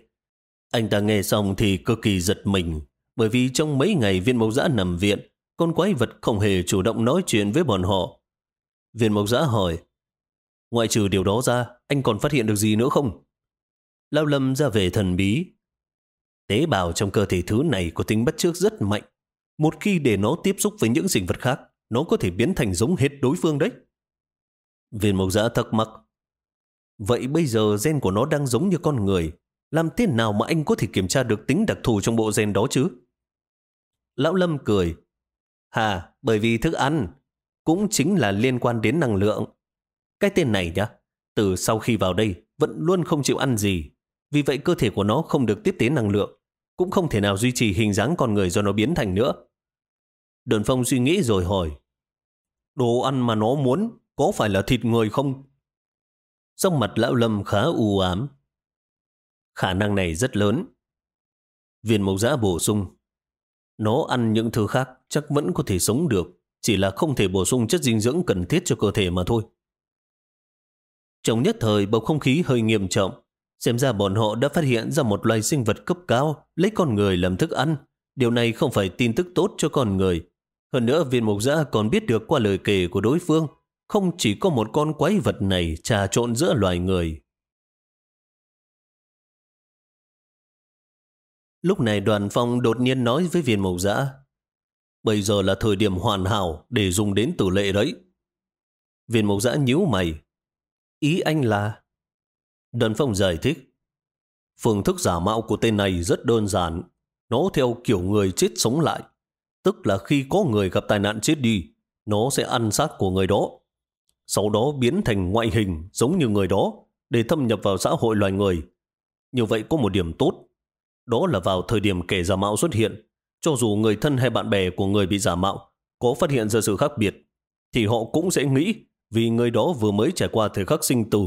Anh ta nghe xong thì cực kỳ giật mình, bởi vì trong mấy ngày viên mộc giã nằm viện, con quái vật không hề chủ động nói chuyện với bọn họ. Viên mộc giã hỏi, ngoại trừ điều đó ra, anh còn phát hiện được gì nữa không? lao lâm ra về thần bí. Tế bào trong cơ thể thứ này có tính bắt chước rất mạnh. Một khi để nó tiếp xúc với những sinh vật khác, nó có thể biến thành giống hết đối phương đấy. Viên mộc giã thắc mắc. Vậy bây giờ gen của nó đang giống như con người. Làm thế nào mà anh có thể kiểm tra được tính đặc thù trong bộ gen đó chứ? Lão Lâm cười. Hà, bởi vì thức ăn cũng chính là liên quan đến năng lượng. Cái tên này nhá, từ sau khi vào đây vẫn luôn không chịu ăn gì. Vì vậy cơ thể của nó không được tiếp tế năng lượng, cũng không thể nào duy trì hình dáng con người do nó biến thành nữa. Đơn Phong suy nghĩ rồi hỏi, đồ ăn mà nó muốn có phải là thịt người không? Trong mặt lão lâm khá u ám. Khả năng này rất lớn. Viên mộc giã bổ sung, nó ăn những thứ khác chắc vẫn có thể sống được, chỉ là không thể bổ sung chất dinh dưỡng cần thiết cho cơ thể mà thôi. Trong nhất thời bầu không khí hơi nghiêm trọng, xem ra bọn họ đã phát hiện ra một loài sinh vật cấp cao lấy con người làm thức ăn. Điều này không phải tin tức tốt cho con người. Hơn nữa viên mục giã còn biết được qua lời kể của đối phương, không chỉ có một con quái vật này trà trộn giữa loài người. Lúc này đoàn phong đột nhiên nói với viên mộc giã, bây giờ là thời điểm hoàn hảo để dùng đến tử lệ đấy. Viên mộc giã nhíu mày, ý anh là... Đoàn phong giải thích, phương thức giả mạo của tên này rất đơn giản, nó theo kiểu người chết sống lại, tức là khi có người gặp tai nạn chết đi, nó sẽ ăn xác của người đó, sau đó biến thành ngoại hình giống như người đó để thâm nhập vào xã hội loài người. Như vậy có một điểm tốt, đó là vào thời điểm kẻ giả mạo xuất hiện, cho dù người thân hay bạn bè của người bị giả mạo có phát hiện ra sự khác biệt, thì họ cũng sẽ nghĩ vì người đó vừa mới trải qua thời khắc sinh tử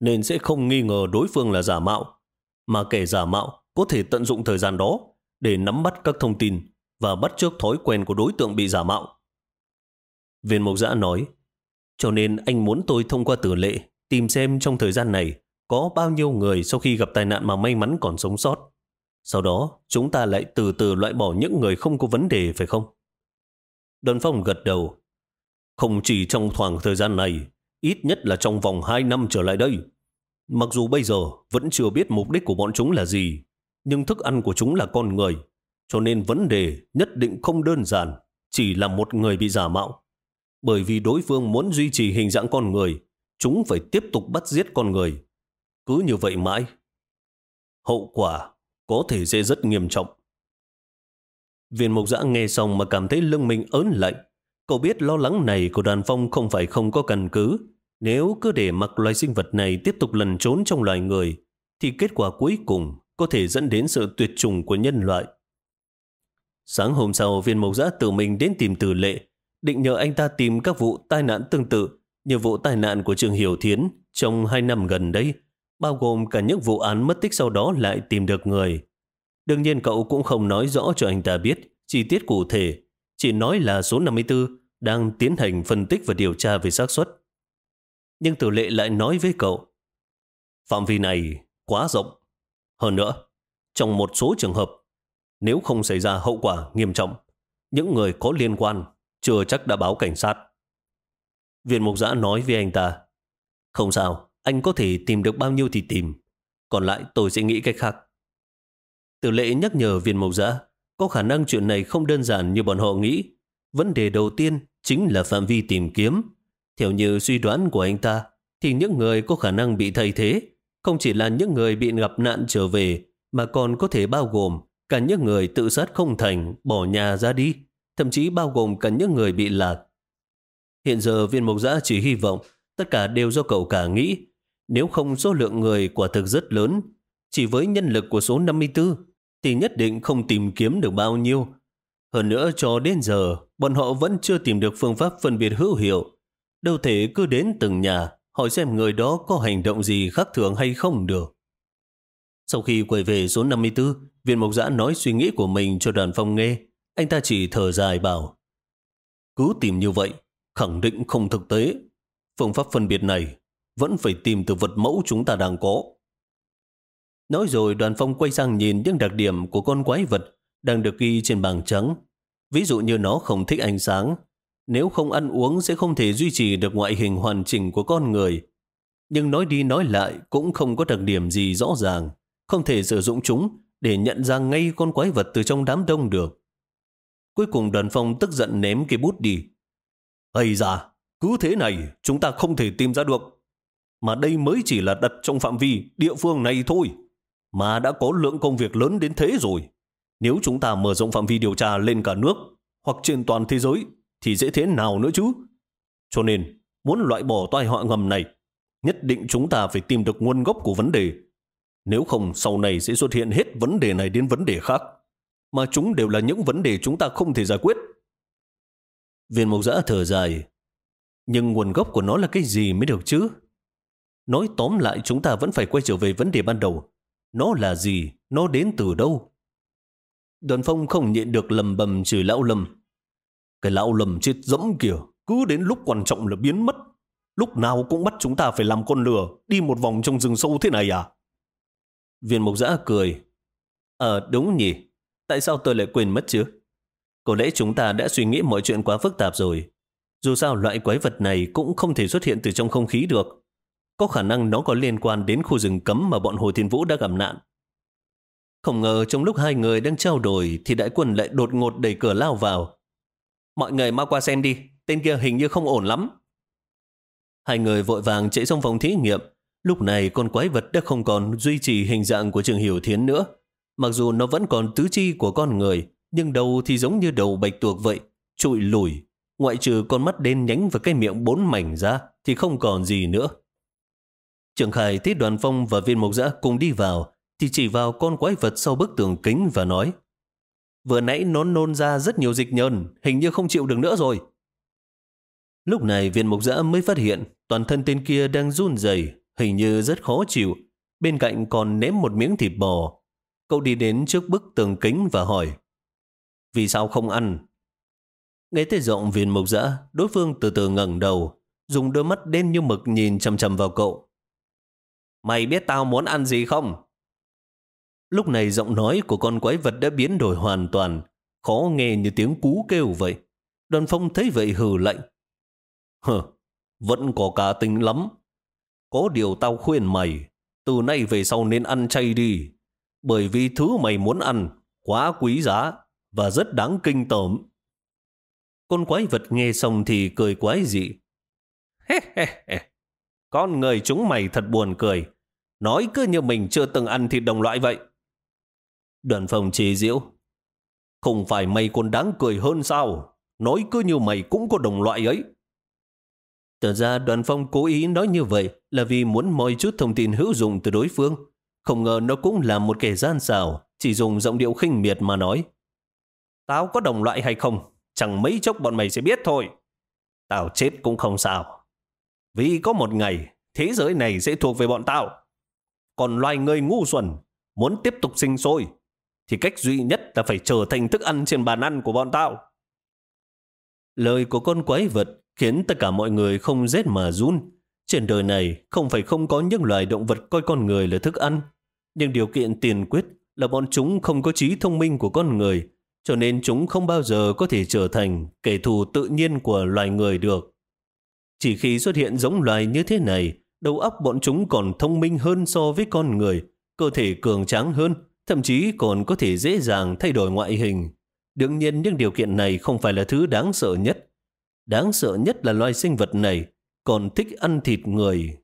nên sẽ không nghi ngờ đối phương là giả mạo. Mà kẻ giả mạo có thể tận dụng thời gian đó để nắm bắt các thông tin và bắt chước thói quen của đối tượng bị giả mạo. Viên mộc giã nói, cho nên anh muốn tôi thông qua tử lệ tìm xem trong thời gian này có bao nhiêu người sau khi gặp tai nạn mà may mắn còn sống sót. Sau đó, chúng ta lại từ từ loại bỏ những người không có vấn đề, phải không? Đơn Phong gật đầu. Không chỉ trong khoảng thời gian này, ít nhất là trong vòng 2 năm trở lại đây. Mặc dù bây giờ vẫn chưa biết mục đích của bọn chúng là gì, nhưng thức ăn của chúng là con người, cho nên vấn đề nhất định không đơn giản, chỉ là một người bị giả mạo. Bởi vì đối phương muốn duy trì hình dạng con người, chúng phải tiếp tục bắt giết con người. Cứ như vậy mãi. Hậu quả có thể sẽ rất nghiêm trọng. Viên mục giã nghe xong mà cảm thấy lưng mình ớn lạnh. Cậu biết lo lắng này của đoàn phong không phải không có căn cứ. Nếu cứ để mặc loài sinh vật này tiếp tục lần trốn trong loài người, thì kết quả cuối cùng có thể dẫn đến sự tuyệt chủng của nhân loại. Sáng hôm sau, viên mộc giã tự mình đến tìm tử lệ, định nhờ anh ta tìm các vụ tai nạn tương tự như vụ tai nạn của trường Hiểu Thiến trong hai năm gần đây bao gồm cả những vụ án mất tích sau đó lại tìm được người. Đương nhiên cậu cũng không nói rõ cho anh ta biết chi tiết cụ thể, chỉ nói là số 54 đang tiến hành phân tích và điều tra về xác suất. Nhưng tử lệ lại nói với cậu, phạm vi này quá rộng. Hơn nữa, trong một số trường hợp, nếu không xảy ra hậu quả nghiêm trọng, những người có liên quan chưa chắc đã báo cảnh sát. Viện mục giã nói với anh ta, không sao, anh có thể tìm được bao nhiêu thì tìm. Còn lại tôi sẽ nghĩ cách khác. Tử lệ nhắc nhở viên mộc giã, có khả năng chuyện này không đơn giản như bọn họ nghĩ. Vấn đề đầu tiên chính là phạm vi tìm kiếm. Theo như suy đoán của anh ta, thì những người có khả năng bị thay thế không chỉ là những người bị gặp nạn trở về, mà còn có thể bao gồm cả những người tự sát không thành, bỏ nhà ra đi, thậm chí bao gồm cả những người bị lạc. Hiện giờ viên mộc giã chỉ hy vọng tất cả đều do cậu cả nghĩ nếu không số lượng người quả thực rất lớn, chỉ với nhân lực của số 54 thì nhất định không tìm kiếm được bao nhiêu. Hơn nữa cho đến giờ, bọn họ vẫn chưa tìm được phương pháp phân biệt hữu hiệu. Đâu thể cứ đến từng nhà, hỏi xem người đó có hành động gì khác thường hay không được. Sau khi quay về số 54, viên mộc giã nói suy nghĩ của mình cho đoàn phong nghe. Anh ta chỉ thở dài bảo, cứ tìm như vậy, khẳng định không thực tế. Phương pháp phân biệt này vẫn phải tìm từ vật mẫu chúng ta đang có. Nói rồi đoàn phong quay sang nhìn những đặc điểm của con quái vật đang được ghi trên bảng trắng. Ví dụ như nó không thích ánh sáng, nếu không ăn uống sẽ không thể duy trì được ngoại hình hoàn chỉnh của con người. Nhưng nói đi nói lại cũng không có đặc điểm gì rõ ràng, không thể sử dụng chúng để nhận ra ngay con quái vật từ trong đám đông được. Cuối cùng đoàn phong tức giận ném cái bút đi. Ây da, cứ thế này chúng ta không thể tìm ra được mà đây mới chỉ là đặt trong phạm vi địa phương này thôi, mà đã có lượng công việc lớn đến thế rồi. Nếu chúng ta mở rộng phạm vi điều tra lên cả nước hoặc trên toàn thế giới thì dễ thế nào nữa chứ? Cho nên, muốn loại bỏ tai họa ngầm này, nhất định chúng ta phải tìm được nguồn gốc của vấn đề. Nếu không sau này sẽ xuất hiện hết vấn đề này đến vấn đề khác. Mà chúng đều là những vấn đề chúng ta không thể giải quyết. Viên mộc giã thở dài. Nhưng nguồn gốc của nó là cái gì mới được chứ? Nói tóm lại chúng ta vẫn phải quay trở về vấn đề ban đầu. Nó là gì? Nó đến từ đâu? Đoàn phong không nhịn được lầm bầm chửi lão lầm. Cái lão lầm chết dẫm kìa, cứ đến lúc quan trọng là biến mất. Lúc nào cũng bắt chúng ta phải làm con lừa, đi một vòng trong rừng sâu thế này à? Viên mộc giã cười. Ờ, đúng nhỉ. Tại sao tôi lại quên mất chứ? Có lẽ chúng ta đã suy nghĩ mọi chuyện quá phức tạp rồi. Dù sao loại quái vật này cũng không thể xuất hiện từ trong không khí được. Có khả năng nó có liên quan đến khu rừng cấm mà bọn Hồ Thiên Vũ đã gặp nạn. Không ngờ trong lúc hai người đang trao đổi thì đại quân lại đột ngột đẩy cửa lao vào. Mọi người mau qua xem đi, tên kia hình như không ổn lắm. Hai người vội vàng chạy trong phòng thí nghiệm. Lúc này con quái vật đã không còn duy trì hình dạng của trường hiểu thiến nữa. Mặc dù nó vẫn còn tứ chi của con người, nhưng đầu thì giống như đầu bạch tuộc vậy, trụi lùi. Ngoại trừ con mắt đen nhánh và cái miệng bốn mảnh ra thì không còn gì nữa. Trường Khải thấy đoàn phong và viên mộc dã cùng đi vào, thì chỉ vào con quái vật sau bức tường kính và nói Vừa nãy nó nôn ra rất nhiều dịch nhờn, hình như không chịu được nữa rồi. Lúc này viên mộc dã mới phát hiện toàn thân tên kia đang run rẩy, hình như rất khó chịu. Bên cạnh còn ném một miếng thịt bò. Cậu đi đến trước bức tường kính và hỏi Vì sao không ăn? Nghe thấy giọng viên mộc dã, đối phương từ từ ngẩng đầu, dùng đôi mắt đen như mực nhìn chầm chầm vào cậu. Mày biết tao muốn ăn gì không? Lúc này giọng nói của con quái vật đã biến đổi hoàn toàn, khó nghe như tiếng cú kêu vậy. Đoàn phong thấy vậy hừ lạnh. Hờ, vẫn có cá tính lắm. Có điều tao khuyên mày, từ nay về sau nên ăn chay đi. Bởi vì thứ mày muốn ăn quá quý giá và rất đáng kinh tởm. Con quái vật nghe xong thì cười quái dị. [laughs] He he he, con người chúng mày thật buồn cười. Nói cứ như mình chưa từng ăn thịt đồng loại vậy. Đoàn phòng chế diễu. Không phải mày còn đáng cười hơn sao? Nói cứ như mày cũng có đồng loại ấy. Thật ra đoàn phong cố ý nói như vậy là vì muốn moi chút thông tin hữu dụng từ đối phương. Không ngờ nó cũng là một kẻ gian xảo, chỉ dùng giọng điệu khinh miệt mà nói. Tao có đồng loại hay không? Chẳng mấy chốc bọn mày sẽ biết thôi. Tao chết cũng không sao. Vì có một ngày, thế giới này sẽ thuộc về bọn tao. Còn loài người ngu xuẩn, muốn tiếp tục sinh sôi, thì cách duy nhất là phải trở thành thức ăn trên bàn ăn của bọn tao. Lời của con quái vật khiến tất cả mọi người không rét mà run. Trên đời này không phải không có những loài động vật coi con người là thức ăn, nhưng điều kiện tiền quyết là bọn chúng không có trí thông minh của con người, cho nên chúng không bao giờ có thể trở thành kẻ thù tự nhiên của loài người được. Chỉ khi xuất hiện giống loài như thế này, đầu óc bọn chúng còn thông minh hơn so với con người, cơ thể cường tráng hơn, thậm chí còn có thể dễ dàng thay đổi ngoại hình. Đương nhiên những điều kiện này không phải là thứ đáng sợ nhất. Đáng sợ nhất là loài sinh vật này còn thích ăn thịt người.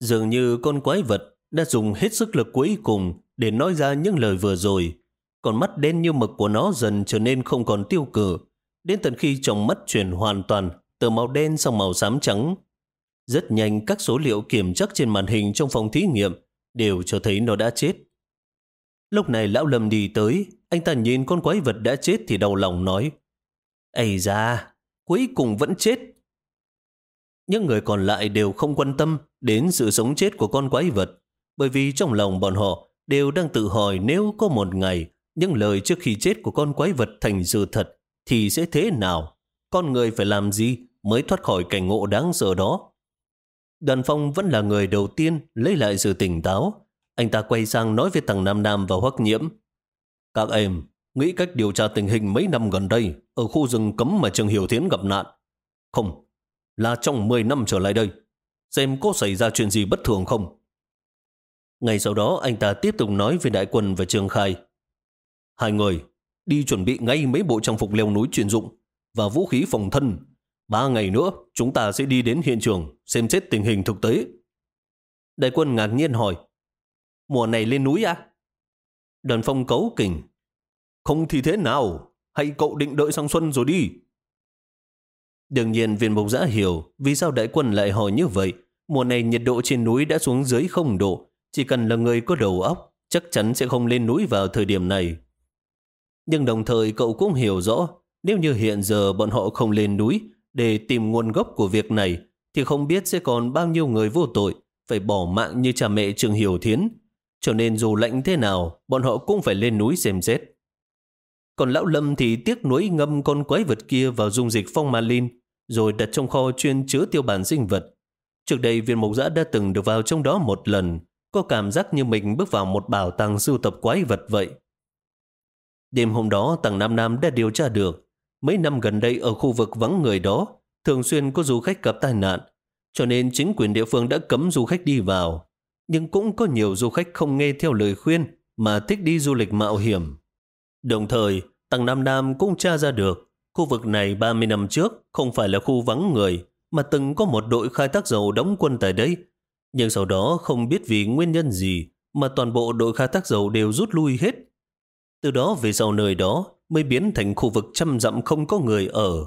Dường như con quái vật đã dùng hết sức lực cuối cùng để nói ra những lời vừa rồi. Còn mắt đen như mực của nó dần trở nên không còn tiêu cử, đến tận khi trong mắt chuyển hoàn toàn từ màu đen sang màu xám trắng. Rất nhanh các số liệu kiểm chắc trên màn hình trong phòng thí nghiệm đều cho thấy nó đã chết. Lúc này lão Lâm đi tới, anh ta nhìn con quái vật đã chết thì đầu lòng nói Ây da, cuối cùng vẫn chết. Những người còn lại đều không quan tâm đến sự sống chết của con quái vật, bởi vì trong lòng bọn họ đều đang tự hỏi nếu có một ngày những lời trước khi chết của con quái vật thành sự thật thì sẽ thế nào? Con người phải làm gì mới thoát khỏi cảnh ngộ đáng sợ đó? Đoàn phong vẫn là người đầu tiên lấy lại sự tỉnh táo. Anh ta quay sang nói với thằng Nam Nam và Hoắc Nhiễm. Các em, nghĩ cách điều tra tình hình mấy năm gần đây ở khu rừng cấm mà Trường Hiểu Thiến gặp nạn. Không, là trong 10 năm trở lại đây. Xem có xảy ra chuyện gì bất thường không? Ngày sau đó anh ta tiếp tục nói với đại quân và Trường Khai. Hai người, đi chuẩn bị ngay mấy bộ trang phục leo núi chuyên dụng và vũ khí phòng thân Ba ngày nữa, chúng ta sẽ đi đến hiện trường, xem xét tình hình thực tế. Đại quân ngạc nhiên hỏi, mùa này lên núi à? Đoàn phong cấu kình, không thì thế nào, hay cậu định đợi sang xuân rồi đi? Đương nhiên viên mục giã hiểu vì sao đại quân lại hỏi như vậy, mùa này nhiệt độ trên núi đã xuống dưới không độ, chỉ cần là người có đầu óc, chắc chắn sẽ không lên núi vào thời điểm này. Nhưng đồng thời cậu cũng hiểu rõ, nếu như hiện giờ bọn họ không lên núi để tìm nguồn gốc của việc này, thì không biết sẽ còn bao nhiêu người vô tội phải bỏ mạng như cha mẹ Trường Hiểu Thiến. Cho nên dù lạnh thế nào, bọn họ cũng phải lên núi xem xét. Còn Lão Lâm thì tiếc nuối ngâm con quái vật kia vào dung dịch phong ma linh, rồi đặt trong kho chuyên chứa tiêu bản sinh vật. Trước đây viên mộc giã đã từng được vào trong đó một lần, có cảm giác như mình bước vào một bảo tàng sưu tập quái vật vậy. Đêm hôm đó, Tầng Nam Nam đã điều tra được, mấy năm gần đây ở khu vực vắng người đó, thường xuyên có du khách gặp tai nạn, cho nên chính quyền địa phương đã cấm du khách đi vào. Nhưng cũng có nhiều du khách không nghe theo lời khuyên mà thích đi du lịch mạo hiểm. Đồng thời, Tăng Nam Nam cũng tra ra được khu vực này 30 năm trước không phải là khu vắng người mà từng có một đội khai thác dầu đóng quân tại đây. Nhưng sau đó không biết vì nguyên nhân gì mà toàn bộ đội khai thác dầu đều rút lui hết. Từ đó về sau nơi đó mới biến thành khu vực trăm dặm không có người ở.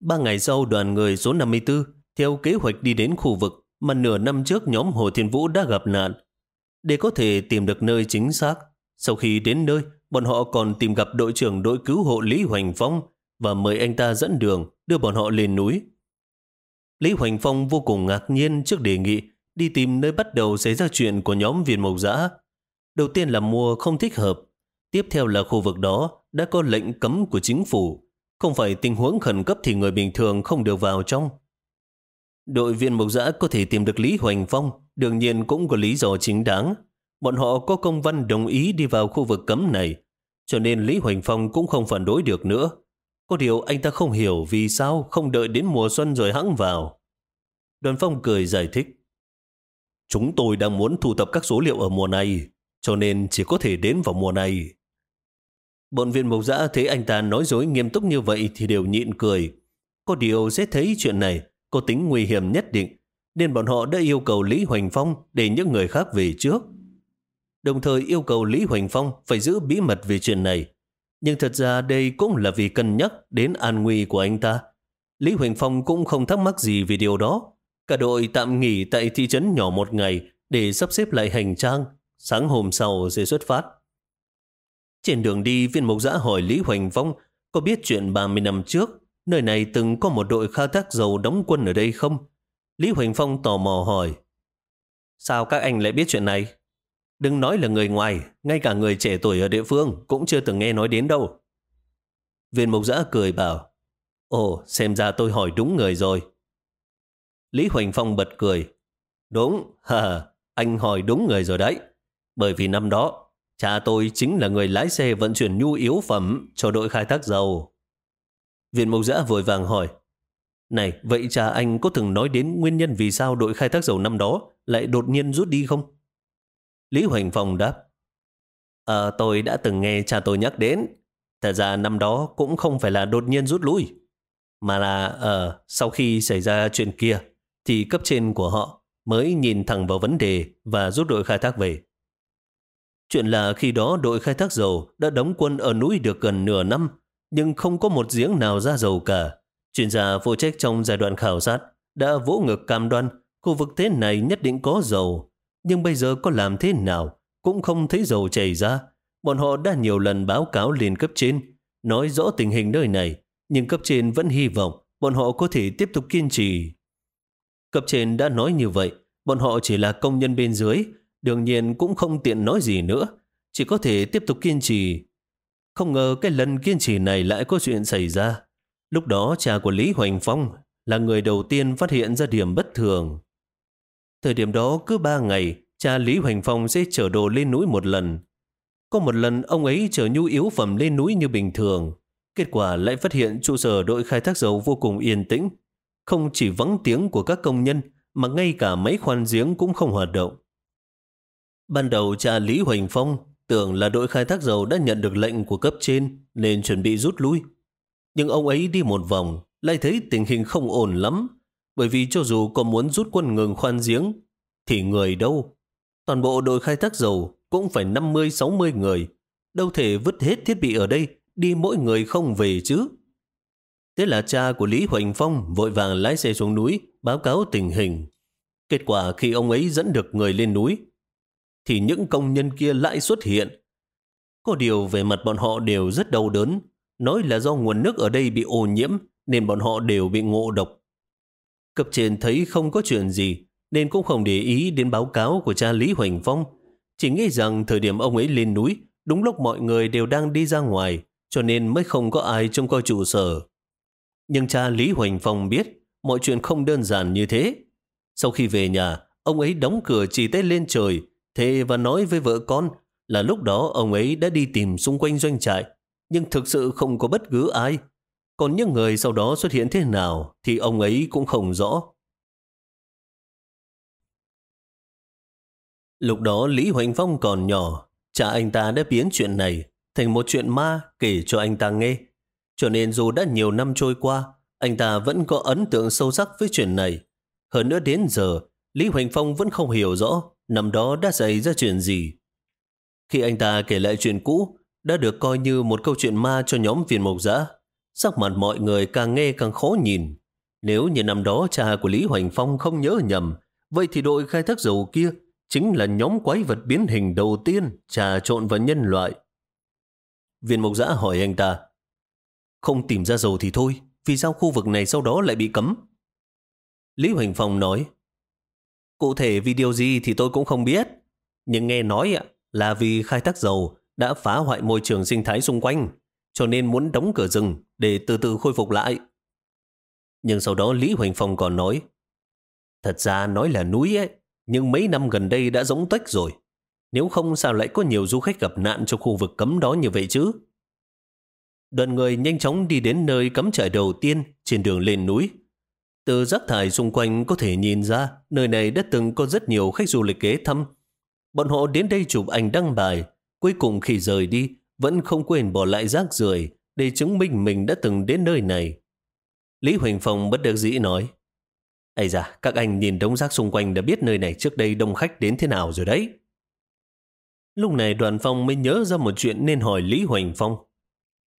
Ba ngày sau đoàn người số 54 theo kế hoạch đi đến khu vực mà nửa năm trước nhóm Hồ Thiên Vũ đã gặp nạn. Để có thể tìm được nơi chính xác, sau khi đến nơi, bọn họ còn tìm gặp đội trưởng đội cứu hộ Lý Hoành Phong và mời anh ta dẫn đường đưa bọn họ lên núi. Lý Hoành Phong vô cùng ngạc nhiên trước đề nghị đi tìm nơi bắt đầu xảy ra chuyện của nhóm viên mộc giã. Đầu tiên là mùa không thích hợp, tiếp theo là khu vực đó đã có lệnh cấm của chính phủ, không phải tình huống khẩn cấp thì người bình thường không được vào trong. Đội viên mộc giã có thể tìm được Lý Hoành Phong, đương nhiên cũng có lý do chính đáng. Bọn họ có công văn đồng ý đi vào khu vực cấm này, cho nên Lý Hoành Phong cũng không phản đối được nữa. Có điều anh ta không hiểu vì sao không đợi đến mùa xuân rồi hãng vào. Đoàn Phong cười giải thích. Chúng tôi đang muốn thu thập các số liệu ở mùa này, cho nên chỉ có thể đến vào mùa này. Bọn viên mộc giã thấy anh ta nói dối nghiêm túc như vậy thì đều nhịn cười. Có điều sẽ thấy chuyện này có tính nguy hiểm nhất định, nên bọn họ đã yêu cầu Lý Hoành Phong để những người khác về trước. Đồng thời yêu cầu Lý Hoành Phong phải giữ bí mật về chuyện này. Nhưng thật ra đây cũng là vì cân nhắc đến an nguy của anh ta. Lý Hoành Phong cũng không thắc mắc gì về điều đó. Cả đội tạm nghỉ tại thị trấn nhỏ một ngày để sắp xếp lại hành trang. Sáng hôm sau sẽ xuất phát. Trên đường đi, viên mục giã hỏi Lý Hoành Phong có biết chuyện 30 năm trước nơi này từng có một đội khai thác dầu đóng quân ở đây không? Lý Hoành Phong tò mò hỏi. Sao các anh lại biết chuyện này? Đừng nói là người ngoài, ngay cả người trẻ tuổi ở địa phương cũng chưa từng nghe nói đến đâu. Viên mục giã cười bảo, Ồ, xem ra tôi hỏi đúng người rồi. Lý Hoành Phong bật cười. Đúng, hà, anh hỏi đúng người rồi đấy. Bởi vì năm đó, cha tôi chính là người lái xe vận chuyển nhu yếu phẩm cho đội khai thác dầu. Viện mộc giã vội vàng hỏi, Này, vậy cha anh có từng nói đến nguyên nhân vì sao đội khai thác dầu năm đó lại đột nhiên rút đi không? Lý Hoành Phong đáp, À, tôi đã từng nghe cha tôi nhắc đến. Thật ra năm đó cũng không phải là đột nhiên rút lui, mà là uh, sau khi xảy ra chuyện kia, thì cấp trên của họ mới nhìn thẳng vào vấn đề và rút đội khai thác về. Chuyện là khi đó đội khai thác dầu đã đóng quân ở núi được gần nửa năm, nhưng không có một giếng nào ra dầu cả. Chuyên gia phụ trách trong giai đoạn khảo sát đã vỗ ngực cam đoan khu vực thế này nhất định có dầu. Nhưng bây giờ có làm thế nào cũng không thấy dầu chảy ra. Bọn họ đã nhiều lần báo cáo lên cấp trên, nói rõ tình hình nơi này, nhưng cấp trên vẫn hy vọng bọn họ có thể tiếp tục kiên trì. Cấp trên đã nói như vậy, bọn họ chỉ là công nhân bên dưới, đương nhiên cũng không tiện nói gì nữa, chỉ có thể tiếp tục kiên trì. Không ngờ cái lần kiên trì này lại có chuyện xảy ra. Lúc đó cha của Lý Hoành Phong là người đầu tiên phát hiện ra điểm bất thường. Thời điểm đó cứ ba ngày, cha Lý Hoành Phong sẽ chở đồ lên núi một lần. Có một lần ông ấy chở nhu yếu phẩm lên núi như bình thường. Kết quả lại phát hiện trụ sở đội khai thác dầu vô cùng yên tĩnh. Không chỉ vắng tiếng của các công nhân, mà ngay cả máy khoan giếng cũng không hoạt động. Ban đầu cha Lý Hoành Phong tưởng là đội khai thác dầu đã nhận được lệnh của cấp trên nên chuẩn bị rút lui. Nhưng ông ấy đi một vòng lại thấy tình hình không ổn lắm bởi vì cho dù có muốn rút quân ngừng khoan giếng thì người đâu. Toàn bộ đội khai thác dầu cũng phải 50-60 người. Đâu thể vứt hết thiết bị ở đây đi mỗi người không về chứ. Thế là cha của Lý Hoành Phong vội vàng lái xe xuống núi báo cáo tình hình. Kết quả khi ông ấy dẫn được người lên núi, thì những công nhân kia lại xuất hiện. Có điều về mặt bọn họ đều rất đau đớn, nói là do nguồn nước ở đây bị ô nhiễm nên bọn họ đều bị ngộ độc. Cấp trên thấy không có chuyện gì nên cũng không để ý đến báo cáo của cha Lý Hoành Phong. Chỉ nghĩ rằng thời điểm ông ấy lên núi, đúng lúc mọi người đều đang đi ra ngoài, cho nên mới không có ai trông coi trụ sở. Nhưng cha Lý Hoành Phong biết mọi chuyện không đơn giản như thế. Sau khi về nhà, ông ấy đóng cửa chỉ tay lên trời, thề và nói với vợ con là lúc đó ông ấy đã đi tìm xung quanh doanh trại, nhưng thực sự không có bất cứ ai. Còn những người sau đó xuất hiện thế nào thì ông ấy cũng không rõ. Lúc đó Lý Hoành Phong còn nhỏ, cha anh ta đã biến chuyện này thành một chuyện ma kể cho anh ta nghe. Cho nên dù đã nhiều năm trôi qua, anh ta vẫn có ấn tượng sâu sắc với chuyện này. Hơn nữa đến giờ, Lý Hoành Phong vẫn không hiểu rõ năm đó đã xảy ra chuyện gì. Khi anh ta kể lại chuyện cũ, đã được coi như một câu chuyện ma cho nhóm viên mộc giã. Sắc mặt mọi người càng nghe càng khó nhìn. Nếu như năm đó cha của Lý Hoành Phong không nhớ nhầm, vậy thì đội khai thác dầu kia chính là nhóm quái vật biến hình đầu tiên trà trộn vào nhân loại. Viên mộc giã hỏi anh ta, không tìm ra dầu thì thôi, vì sao khu vực này sau đó lại bị cấm? Lý Hoành Phong nói, cụ thể vì điều gì thì tôi cũng không biết, nhưng nghe nói là vì khai thác dầu đã phá hoại môi trường sinh thái xung quanh, cho nên muốn đóng cửa rừng để từ từ khôi phục lại. Nhưng sau đó Lý Hoành Phong còn nói, thật ra nói là núi ấy, nhưng mấy năm gần đây đã giống tách rồi. Nếu không sao lại có nhiều du khách gặp nạn trong khu vực cấm đó như vậy chứ? Đoàn người nhanh chóng đi đến nơi cấm trại đầu tiên trên đường lên núi. Từ rác thải xung quanh có thể nhìn ra nơi này đã từng có rất nhiều khách du lịch ghé thăm. Bọn họ đến đây chụp ảnh đăng bài, cuối cùng khi rời đi vẫn không quên bỏ lại rác rưởi để chứng minh mình đã từng đến nơi này. Lý Huỳnh Phong bất đắc dĩ nói, Ây da, các anh nhìn đống rác xung quanh đã biết nơi này trước đây đông khách đến thế nào rồi đấy. Lúc này đoàn phong mới nhớ ra một chuyện nên hỏi Lý Hoành Phong.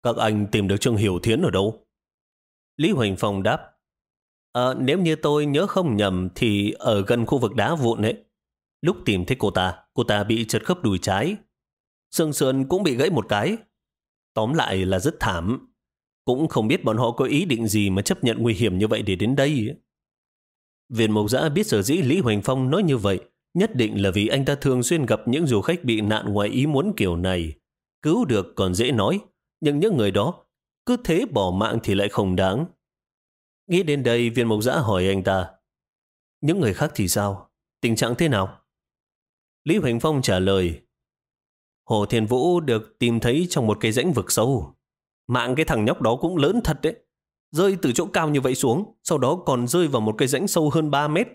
Các anh tìm được Trương Hiểu Thiến ở đâu? Lý Hoành Phong đáp. À, nếu như tôi nhớ không nhầm thì ở gần khu vực đá vụn ấy. Lúc tìm thấy cô ta, cô ta bị trật khớp đùi trái. Sương sườn cũng bị gãy một cái. Tóm lại là rất thảm. Cũng không biết bọn họ có ý định gì mà chấp nhận nguy hiểm như vậy để đến đây. Viện Mộc Giã biết sở dĩ Lý Hoành Phong nói như vậy nhất định là vì anh ta thường xuyên gặp những du khách bị nạn ngoài ý muốn kiểu này. Cứu được còn dễ nói, nhưng những người đó cứ thế bỏ mạng thì lại không đáng. Nghĩ đến đây, viên mộc giã hỏi anh ta, những người khác thì sao? Tình trạng thế nào? Lý Hoành Phong trả lời, Hồ Thiên Vũ được tìm thấy trong một cây rãnh vực sâu. Mạng cái thằng nhóc đó cũng lớn thật đấy. Rơi từ chỗ cao như vậy xuống, sau đó còn rơi vào một cây rãnh sâu hơn 3 mét.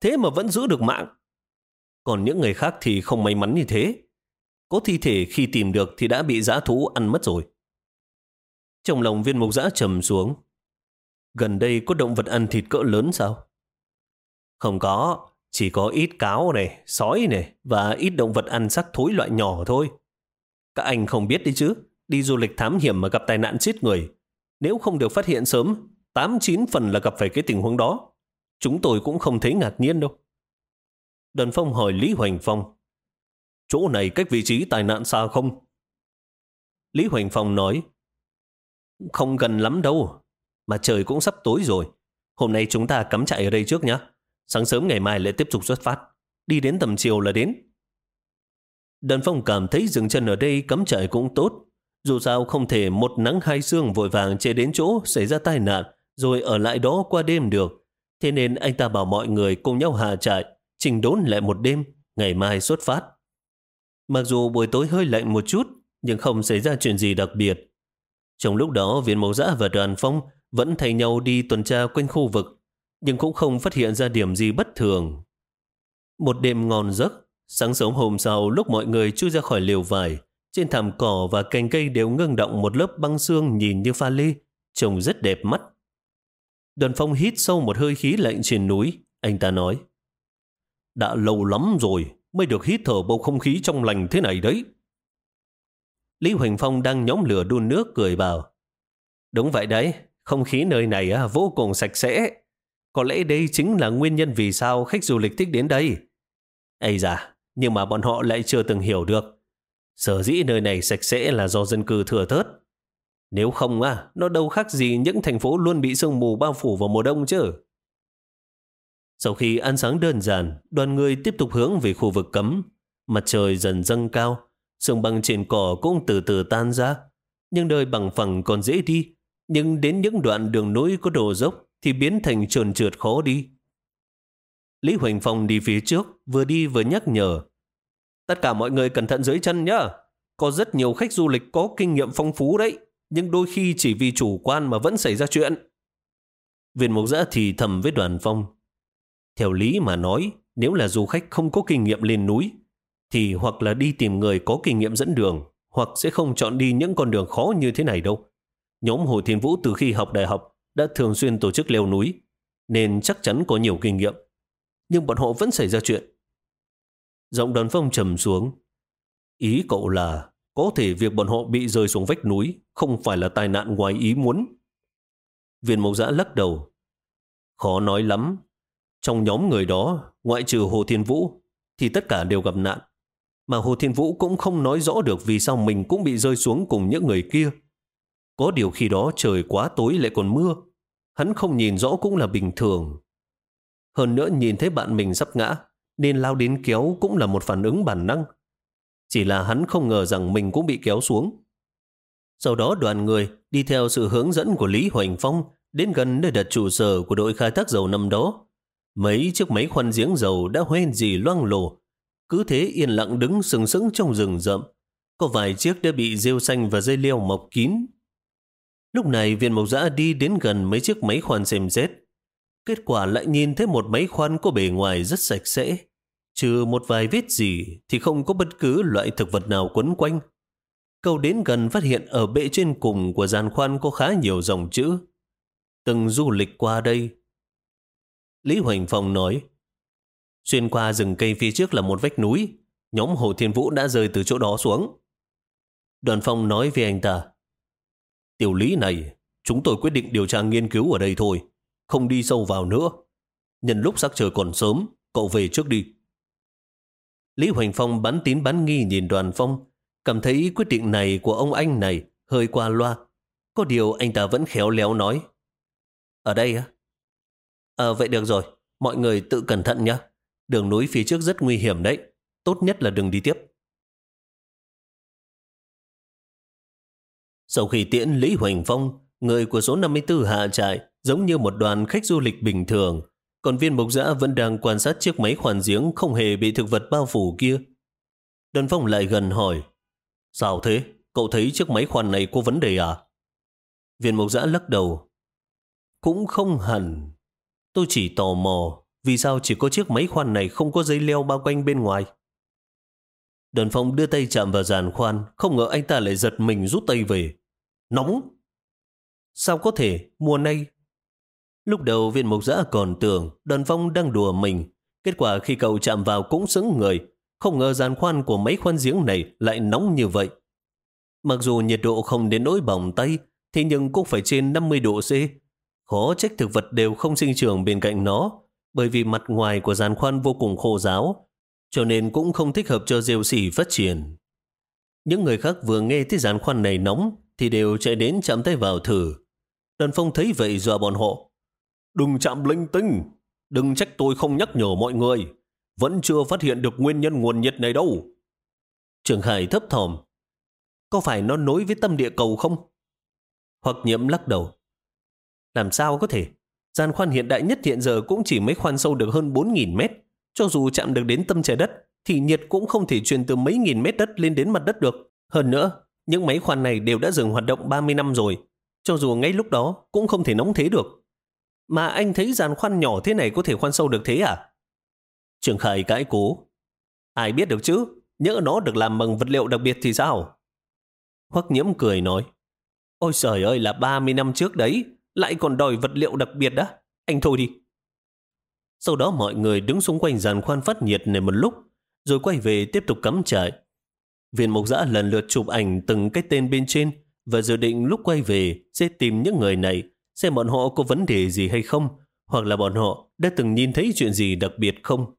Thế mà vẫn giữ được mạng. Còn những người khác thì không may mắn như thế. Có thi thể khi tìm được thì đã bị giã thú ăn mất rồi. Trong lòng viên mục giã trầm xuống. Gần đây có động vật ăn thịt cỡ lớn sao? Không có, chỉ có ít cáo này, sói này và ít động vật ăn sắc thối loại nhỏ thôi. Các anh không biết đi chứ, đi du lịch thám hiểm mà gặp tai nạn chết người. Nếu không được phát hiện sớm, 8-9 phần là gặp phải cái tình huống đó. Chúng tôi cũng không thấy ngạc nhiên đâu. Đơn Phong hỏi Lý Hoành Phong, chỗ này cách vị trí tai nạn xa không? Lý Hoành Phong nói, không gần lắm đâu, mà trời cũng sắp tối rồi. Hôm nay chúng ta cắm chạy ở đây trước nhé. Sáng sớm ngày mai lại tiếp tục xuất phát. Đi đến tầm chiều là đến. Đần Phong cảm thấy dừng chân ở đây cắm trại cũng tốt. Dù sao không thể một nắng hai sương vội vàng chạy đến chỗ xảy ra tai nạn rồi ở lại đó qua đêm được. Thế nên anh ta bảo mọi người cùng nhau hạ trại trình đốn lại một đêm, ngày mai xuất phát. Mặc dù buổi tối hơi lạnh một chút, nhưng không xảy ra chuyện gì đặc biệt. Trong lúc đó, viên mẫu giã và đoàn phong vẫn thay nhau đi tuần tra quanh khu vực, nhưng cũng không phát hiện ra điểm gì bất thường. Một đêm ngon giấc, sáng sớm hôm sau lúc mọi người chui ra khỏi liều vải, trên thảm cỏ và cành cây đều ngưng động một lớp băng xương nhìn như pha lê, trông rất đẹp mắt. Đoàn phong hít sâu một hơi khí lạnh trên núi, anh ta nói. Đã lâu lắm rồi mới được hít thở bầu không khí trong lành thế này đấy. Lý Huỳnh Phong đang nhóm lửa đun nước cười bảo. Đúng vậy đấy, không khí nơi này vô cùng sạch sẽ. có lẽ đây chính là nguyên nhân vì sao khách du lịch thích đến đây. Ây da, nhưng mà bọn họ lại chưa từng hiểu được. Sở dĩ nơi này sạch sẽ là do dân cư thừa thớt. Nếu không à, nó đâu khác gì những thành phố luôn bị sương mù bao phủ vào mùa đông chứ. Sau khi ăn sáng đơn giản, đoàn người tiếp tục hướng về khu vực cấm. Mặt trời dần dâng cao, sương băng trên cỏ cũng từ từ tan ra. Nhưng đời bằng phẳng còn dễ đi, nhưng đến những đoạn đường núi có độ dốc thì biến thành trơn trượt khó đi. Lý Huỳnh Phong đi phía trước, vừa đi vừa nhắc nhở. Tất cả mọi người cẩn thận dưới chân nhá. Có rất nhiều khách du lịch có kinh nghiệm phong phú đấy, nhưng đôi khi chỉ vì chủ quan mà vẫn xảy ra chuyện. Viên mục giã thì thầm với đoàn phong. Theo lý mà nói, nếu là du khách không có kinh nghiệm lên núi, thì hoặc là đi tìm người có kinh nghiệm dẫn đường, hoặc sẽ không chọn đi những con đường khó như thế này đâu. Nhóm Hồ Thiên Vũ từ khi học đại học đã thường xuyên tổ chức leo núi, nên chắc chắn có nhiều kinh nghiệm. Nhưng bọn họ vẫn xảy ra chuyện. Giọng đoàn phong trầm xuống. Ý cậu là có thể việc bọn họ bị rơi xuống vách núi không phải là tai nạn ngoài ý muốn. Viên mộc giã lắc đầu. Khó nói lắm. Trong nhóm người đó, ngoại trừ Hồ Thiên Vũ, thì tất cả đều gặp nạn. Mà Hồ Thiên Vũ cũng không nói rõ được vì sao mình cũng bị rơi xuống cùng những người kia. Có điều khi đó trời quá tối lại còn mưa. Hắn không nhìn rõ cũng là bình thường. Hơn nữa nhìn thấy bạn mình sắp ngã, nên lao đến kéo cũng là một phản ứng bản năng. Chỉ là hắn không ngờ rằng mình cũng bị kéo xuống. Sau đó đoàn người đi theo sự hướng dẫn của Lý Hoành Phong đến gần nơi đặt trụ sở của đội khai thác dầu năm đó. Mấy chiếc máy khoan giếng dầu đã hoen gì loang lổ. Cứ thế yên lặng đứng sừng sững trong rừng rậm. Có vài chiếc đã bị rêu xanh và dây leo mọc kín. Lúc này viên mộc giã đi đến gần mấy chiếc máy khoan xem xét. Kết quả lại nhìn thấy một máy khoan có bề ngoài rất sạch sẽ. Trừ một vài vết gì thì không có bất cứ loại thực vật nào quấn quanh. Câu đến gần phát hiện ở bệ trên cùng của giàn khoan có khá nhiều dòng chữ. Từng du lịch qua đây. Lý Hoành Phong nói, xuyên qua rừng cây phía trước là một vách núi, nhóm Hồ Thiên Vũ đã rơi từ chỗ đó xuống. Đoàn Phong nói với anh ta, tiểu lý này, chúng tôi quyết định điều tra nghiên cứu ở đây thôi, không đi sâu vào nữa. Nhân lúc sắc trời còn sớm, cậu về trước đi. Lý Hoành Phong bắn tín bắn nghi nhìn đoàn phong, cảm thấy quyết định này của ông anh này hơi qua loa. Có điều anh ta vẫn khéo léo nói. Ở đây á? Ờ vậy được rồi, mọi người tự cẩn thận nhé. Đường núi phía trước rất nguy hiểm đấy, tốt nhất là đừng đi tiếp. Sau khi tiễn Lý Hoành Phong, người của số 54 hạ trại giống như một đoàn khách du lịch bình thường, còn viên mộc giã vẫn đang quan sát chiếc máy khoan giếng không hề bị thực vật bao phủ kia. Đơn Phong lại gần hỏi, Sao thế? Cậu thấy chiếc máy khoan này có vấn đề à? Viên mộc giã lắc đầu. Cũng không hẳn. Tôi chỉ tò mò vì sao chỉ có chiếc máy khoan này không có dây leo bao quanh bên ngoài. Đơn Phong đưa tay chạm vào giàn khoan, không ngờ anh ta lại giật mình rút tay về. Nóng! Sao có thể? Mùa nay Lúc đầu viên mục giã còn tưởng đoàn phong đang đùa mình. Kết quả khi cậu chạm vào cũng sững người. Không ngờ giàn khoan của mấy khoan giếng này lại nóng như vậy. Mặc dù nhiệt độ không đến nỗi bỏng tay, thế nhưng cũng phải trên 50 độ C. Khó trách thực vật đều không sinh trưởng bên cạnh nó, bởi vì mặt ngoài của giàn khoan vô cùng khô ráo, cho nên cũng không thích hợp cho rêu xỉ phát triển. Những người khác vừa nghe thấy giàn khoan này nóng thì đều chạy đến chạm tay vào thử. Đoàn phong thấy vậy dọa bọn họ Đừng chạm linh tinh. Đừng trách tôi không nhắc nhở mọi người. Vẫn chưa phát hiện được nguyên nhân nguồn nhiệt này đâu. Trường Hải thấp thỏm. Có phải nó nối với tâm địa cầu không? Hoặc nhiễm lắc đầu. Làm sao có thể? Gian khoan hiện đại nhất hiện giờ cũng chỉ mới khoan sâu được hơn 4.000 mét. Cho dù chạm được đến tâm trái đất, thì nhiệt cũng không thể truyền từ mấy nghìn mét đất lên đến mặt đất được. Hơn nữa, những máy khoan này đều đã dừng hoạt động 30 năm rồi. Cho dù ngay lúc đó cũng không thể nóng thế được. Mà anh thấy giàn khoan nhỏ thế này có thể khoan sâu được thế à? Trường Khải cãi cố. Ai biết được chứ? Nhỡ nó được làm bằng vật liệu đặc biệt thì sao? Hoắc nhiễm cười nói. Ôi trời ơi là 30 năm trước đấy. Lại còn đòi vật liệu đặc biệt đó. Anh thôi đi. Sau đó mọi người đứng xung quanh giàn khoan phát nhiệt này một lúc, rồi quay về tiếp tục cắm trại. Viên mục giã lần lượt chụp ảnh từng cái tên bên trên và dự định lúc quay về sẽ tìm những người này xem bọn họ có vấn đề gì hay không, hoặc là bọn họ đã từng nhìn thấy chuyện gì đặc biệt không?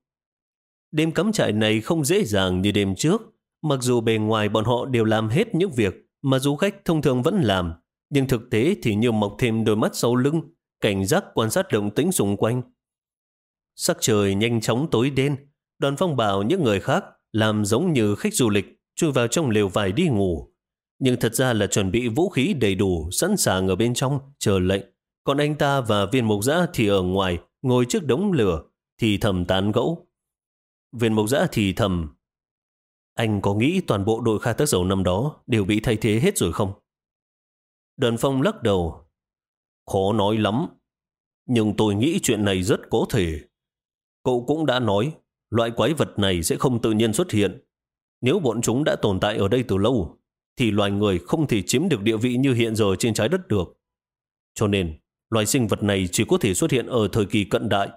Đêm cắm trại này không dễ dàng như đêm trước, mặc dù bề ngoài bọn họ đều làm hết những việc mà du khách thông thường vẫn làm, nhưng thực tế thì như mọc thêm đôi mắt sau lưng, cảnh giác quan sát động tĩnh xung quanh. Sắc trời nhanh chóng tối đen, đoàn phong bảo những người khác làm giống như khách du lịch chui vào trong lều vải đi ngủ. Nhưng thật ra là chuẩn bị vũ khí đầy đủ, sẵn sàng ở bên trong, chờ lệnh. Còn anh ta và viên mục giã thì ở ngoài, ngồi trước đống lửa, thì thầm tán gẫu. Viên mục giã thì thầm, anh có nghĩ toàn bộ đội khai thác dầu năm đó đều bị thay thế hết rồi không? Đoàn phong lắc đầu. Khó nói lắm, nhưng tôi nghĩ chuyện này rất có thể. Cậu cũng đã nói, loại quái vật này sẽ không tự nhiên xuất hiện. Nếu bọn chúng đã tồn tại ở đây từ lâu, thì loài người không thể chiếm được địa vị như hiện giờ trên trái đất được. Cho nên, loài sinh vật này chỉ có thể xuất hiện ở thời kỳ cận đại.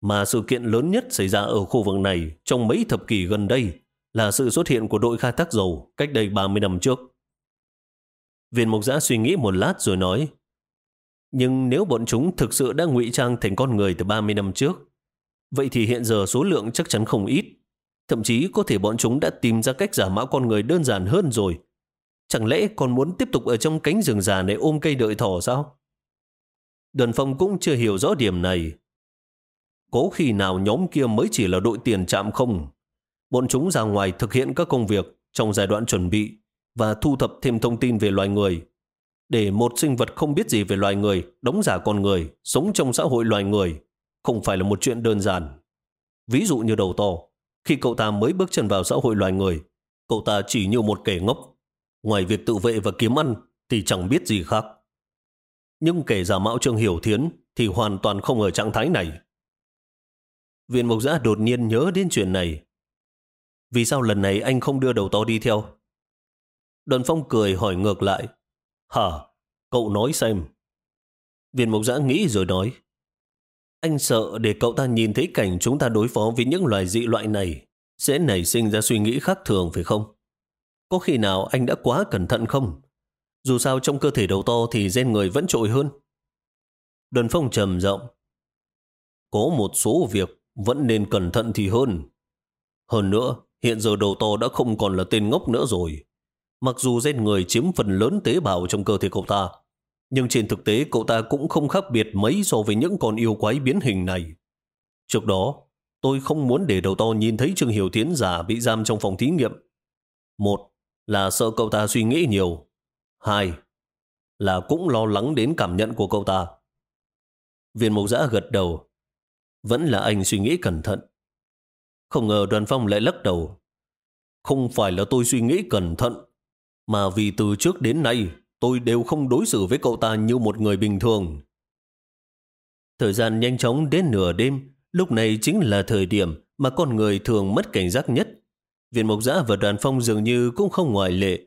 Mà sự kiện lớn nhất xảy ra ở khu vực này trong mấy thập kỷ gần đây là sự xuất hiện của đội khai thác dầu cách đây 30 năm trước. Viên mục giã suy nghĩ một lát rồi nói Nhưng nếu bọn chúng thực sự đã ngụy trang thành con người từ 30 năm trước vậy thì hiện giờ số lượng chắc chắn không ít. Thậm chí có thể bọn chúng đã tìm ra cách giả mạo con người đơn giản hơn rồi. Chẳng lẽ còn muốn tiếp tục ở trong cánh rừng già này ôm cây đợi thỏ sao? Đoàn phong cũng chưa hiểu rõ điểm này. Có khi nào nhóm kia mới chỉ là đội tiền chạm không? Bọn chúng ra ngoài thực hiện các công việc trong giai đoạn chuẩn bị và thu thập thêm thông tin về loài người. Để một sinh vật không biết gì về loài người, đóng giả con người, sống trong xã hội loài người, không phải là một chuyện đơn giản. Ví dụ như đầu to, khi cậu ta mới bước chân vào xã hội loài người, cậu ta chỉ như một kẻ ngốc. Ngoài việc tự vệ và kiếm ăn thì chẳng biết gì khác. Nhưng kẻ giả mạo Trương Hiểu Thiến thì hoàn toàn không ở trạng thái này. Viện Mộc Giã đột nhiên nhớ đến chuyện này. Vì sao lần này anh không đưa đầu to đi theo? Đoàn Phong cười hỏi ngược lại. Hả? Cậu nói xem. Viên Mộc Giã nghĩ rồi nói. Anh sợ để cậu ta nhìn thấy cảnh chúng ta đối phó với những loài dị loại này sẽ nảy sinh ra suy nghĩ khác thường phải không? Có khi nào anh đã quá cẩn thận không? Dù sao trong cơ thể đầu to thì gen người vẫn trội hơn. Đơn phong trầm rộng. Có một số việc vẫn nên cẩn thận thì hơn. Hơn nữa, hiện giờ đầu to đã không còn là tên ngốc nữa rồi. Mặc dù gen người chiếm phần lớn tế bào trong cơ thể cậu ta, nhưng trên thực tế cậu ta cũng không khác biệt mấy so với những con yêu quái biến hình này. Trước đó, tôi không muốn để đầu to nhìn thấy Trương Hiểu tiến giả bị giam trong phòng thí nghiệm. Một là sợ cậu ta suy nghĩ nhiều. Hai là cũng lo lắng đến cảm nhận của cậu ta. Viên mộc giã gật đầu. Vẫn là anh suy nghĩ cẩn thận. Không ngờ đoàn phong lại lắc đầu. Không phải là tôi suy nghĩ cẩn thận, mà vì từ trước đến nay tôi đều không đối xử với cậu ta như một người bình thường. Thời gian nhanh chóng đến nửa đêm, lúc này chính là thời điểm mà con người thường mất cảnh giác nhất. Viện Mộc Giã và đoàn phong dường như cũng không ngoại lệ.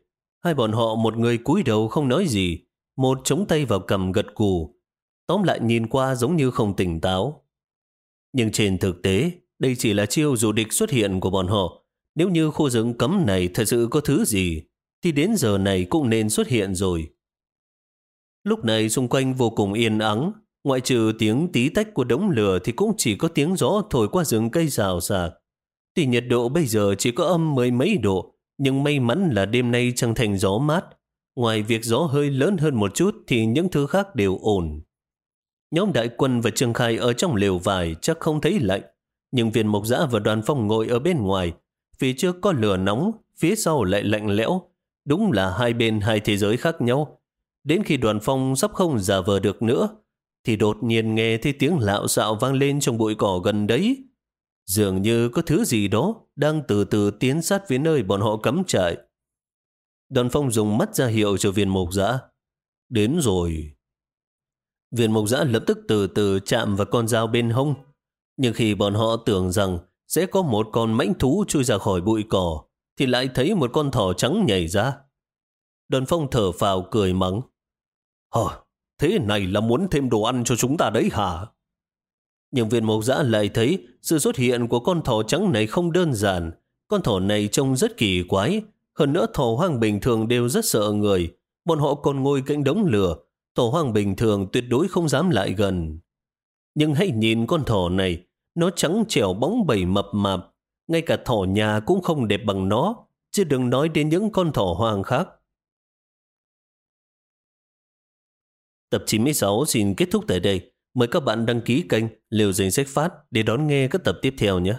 Hai bọn họ một người cúi đầu không nói gì, một chống tay vào cầm gật cù. Tóm lại nhìn qua giống như không tỉnh táo. Nhưng trên thực tế, đây chỉ là chiêu dù địch xuất hiện của bọn họ. Nếu như khu rừng cấm này thật sự có thứ gì, thì đến giờ này cũng nên xuất hiện rồi. Lúc này xung quanh vô cùng yên ắng, ngoại trừ tiếng tí tách của đống lửa thì cũng chỉ có tiếng gió thổi qua rừng cây rào rạc. Thì nhiệt độ bây giờ chỉ có âm mười mấy độ, nhưng may mắn là đêm nay chẳng thành gió mát. Ngoài việc gió hơi lớn hơn một chút thì những thứ khác đều ổn. Nhóm đại quân và Trương Khai ở trong lều vải chắc không thấy lạnh, nhưng viên mộc giã và đoàn phong ngồi ở bên ngoài. Phía trước có lửa nóng, phía sau lại lạnh lẽo, Đúng là hai bên hai thế giới khác nhau. Đến khi đoàn phong sắp không giả vờ được nữa, thì đột nhiên nghe thấy tiếng lạo xạo vang lên trong bụi cỏ gần đấy. Dường như có thứ gì đó đang từ từ tiến sát phía nơi bọn họ cắm trại. Đoàn phong dùng mắt ra hiệu cho viên mục giã. Đến rồi. Viên mục giã lập tức từ từ chạm vào con dao bên hông. Nhưng khi bọn họ tưởng rằng sẽ có một con mãnh thú chui ra khỏi bụi cỏ, thì lại thấy một con thỏ trắng nhảy ra. Đơn phong thở phào cười mắng. Hờ, thế này là muốn thêm đồ ăn cho chúng ta đấy hả? Nhưng viên mộc giã lại thấy sự xuất hiện của con thỏ trắng này không đơn giản. Con thỏ này trông rất kỳ quái. Hơn nữa thỏ hoang bình thường đều rất sợ người. Bọn họ còn ngồi cạnh đống lửa. Thỏ hoang bình thường tuyệt đối không dám lại gần. Nhưng hãy nhìn con thỏ này, nó trắng trẻo bóng bẩy mập mạp, ngay cả thỏ nhà cũng không đẹp bằng nó, chứ đừng nói đến những con thỏ hoang khác. Tập 96 xin kết thúc tại đây. Mời các bạn đăng ký kênh Liều Danh Sách Phát để đón nghe các tập tiếp theo nhé.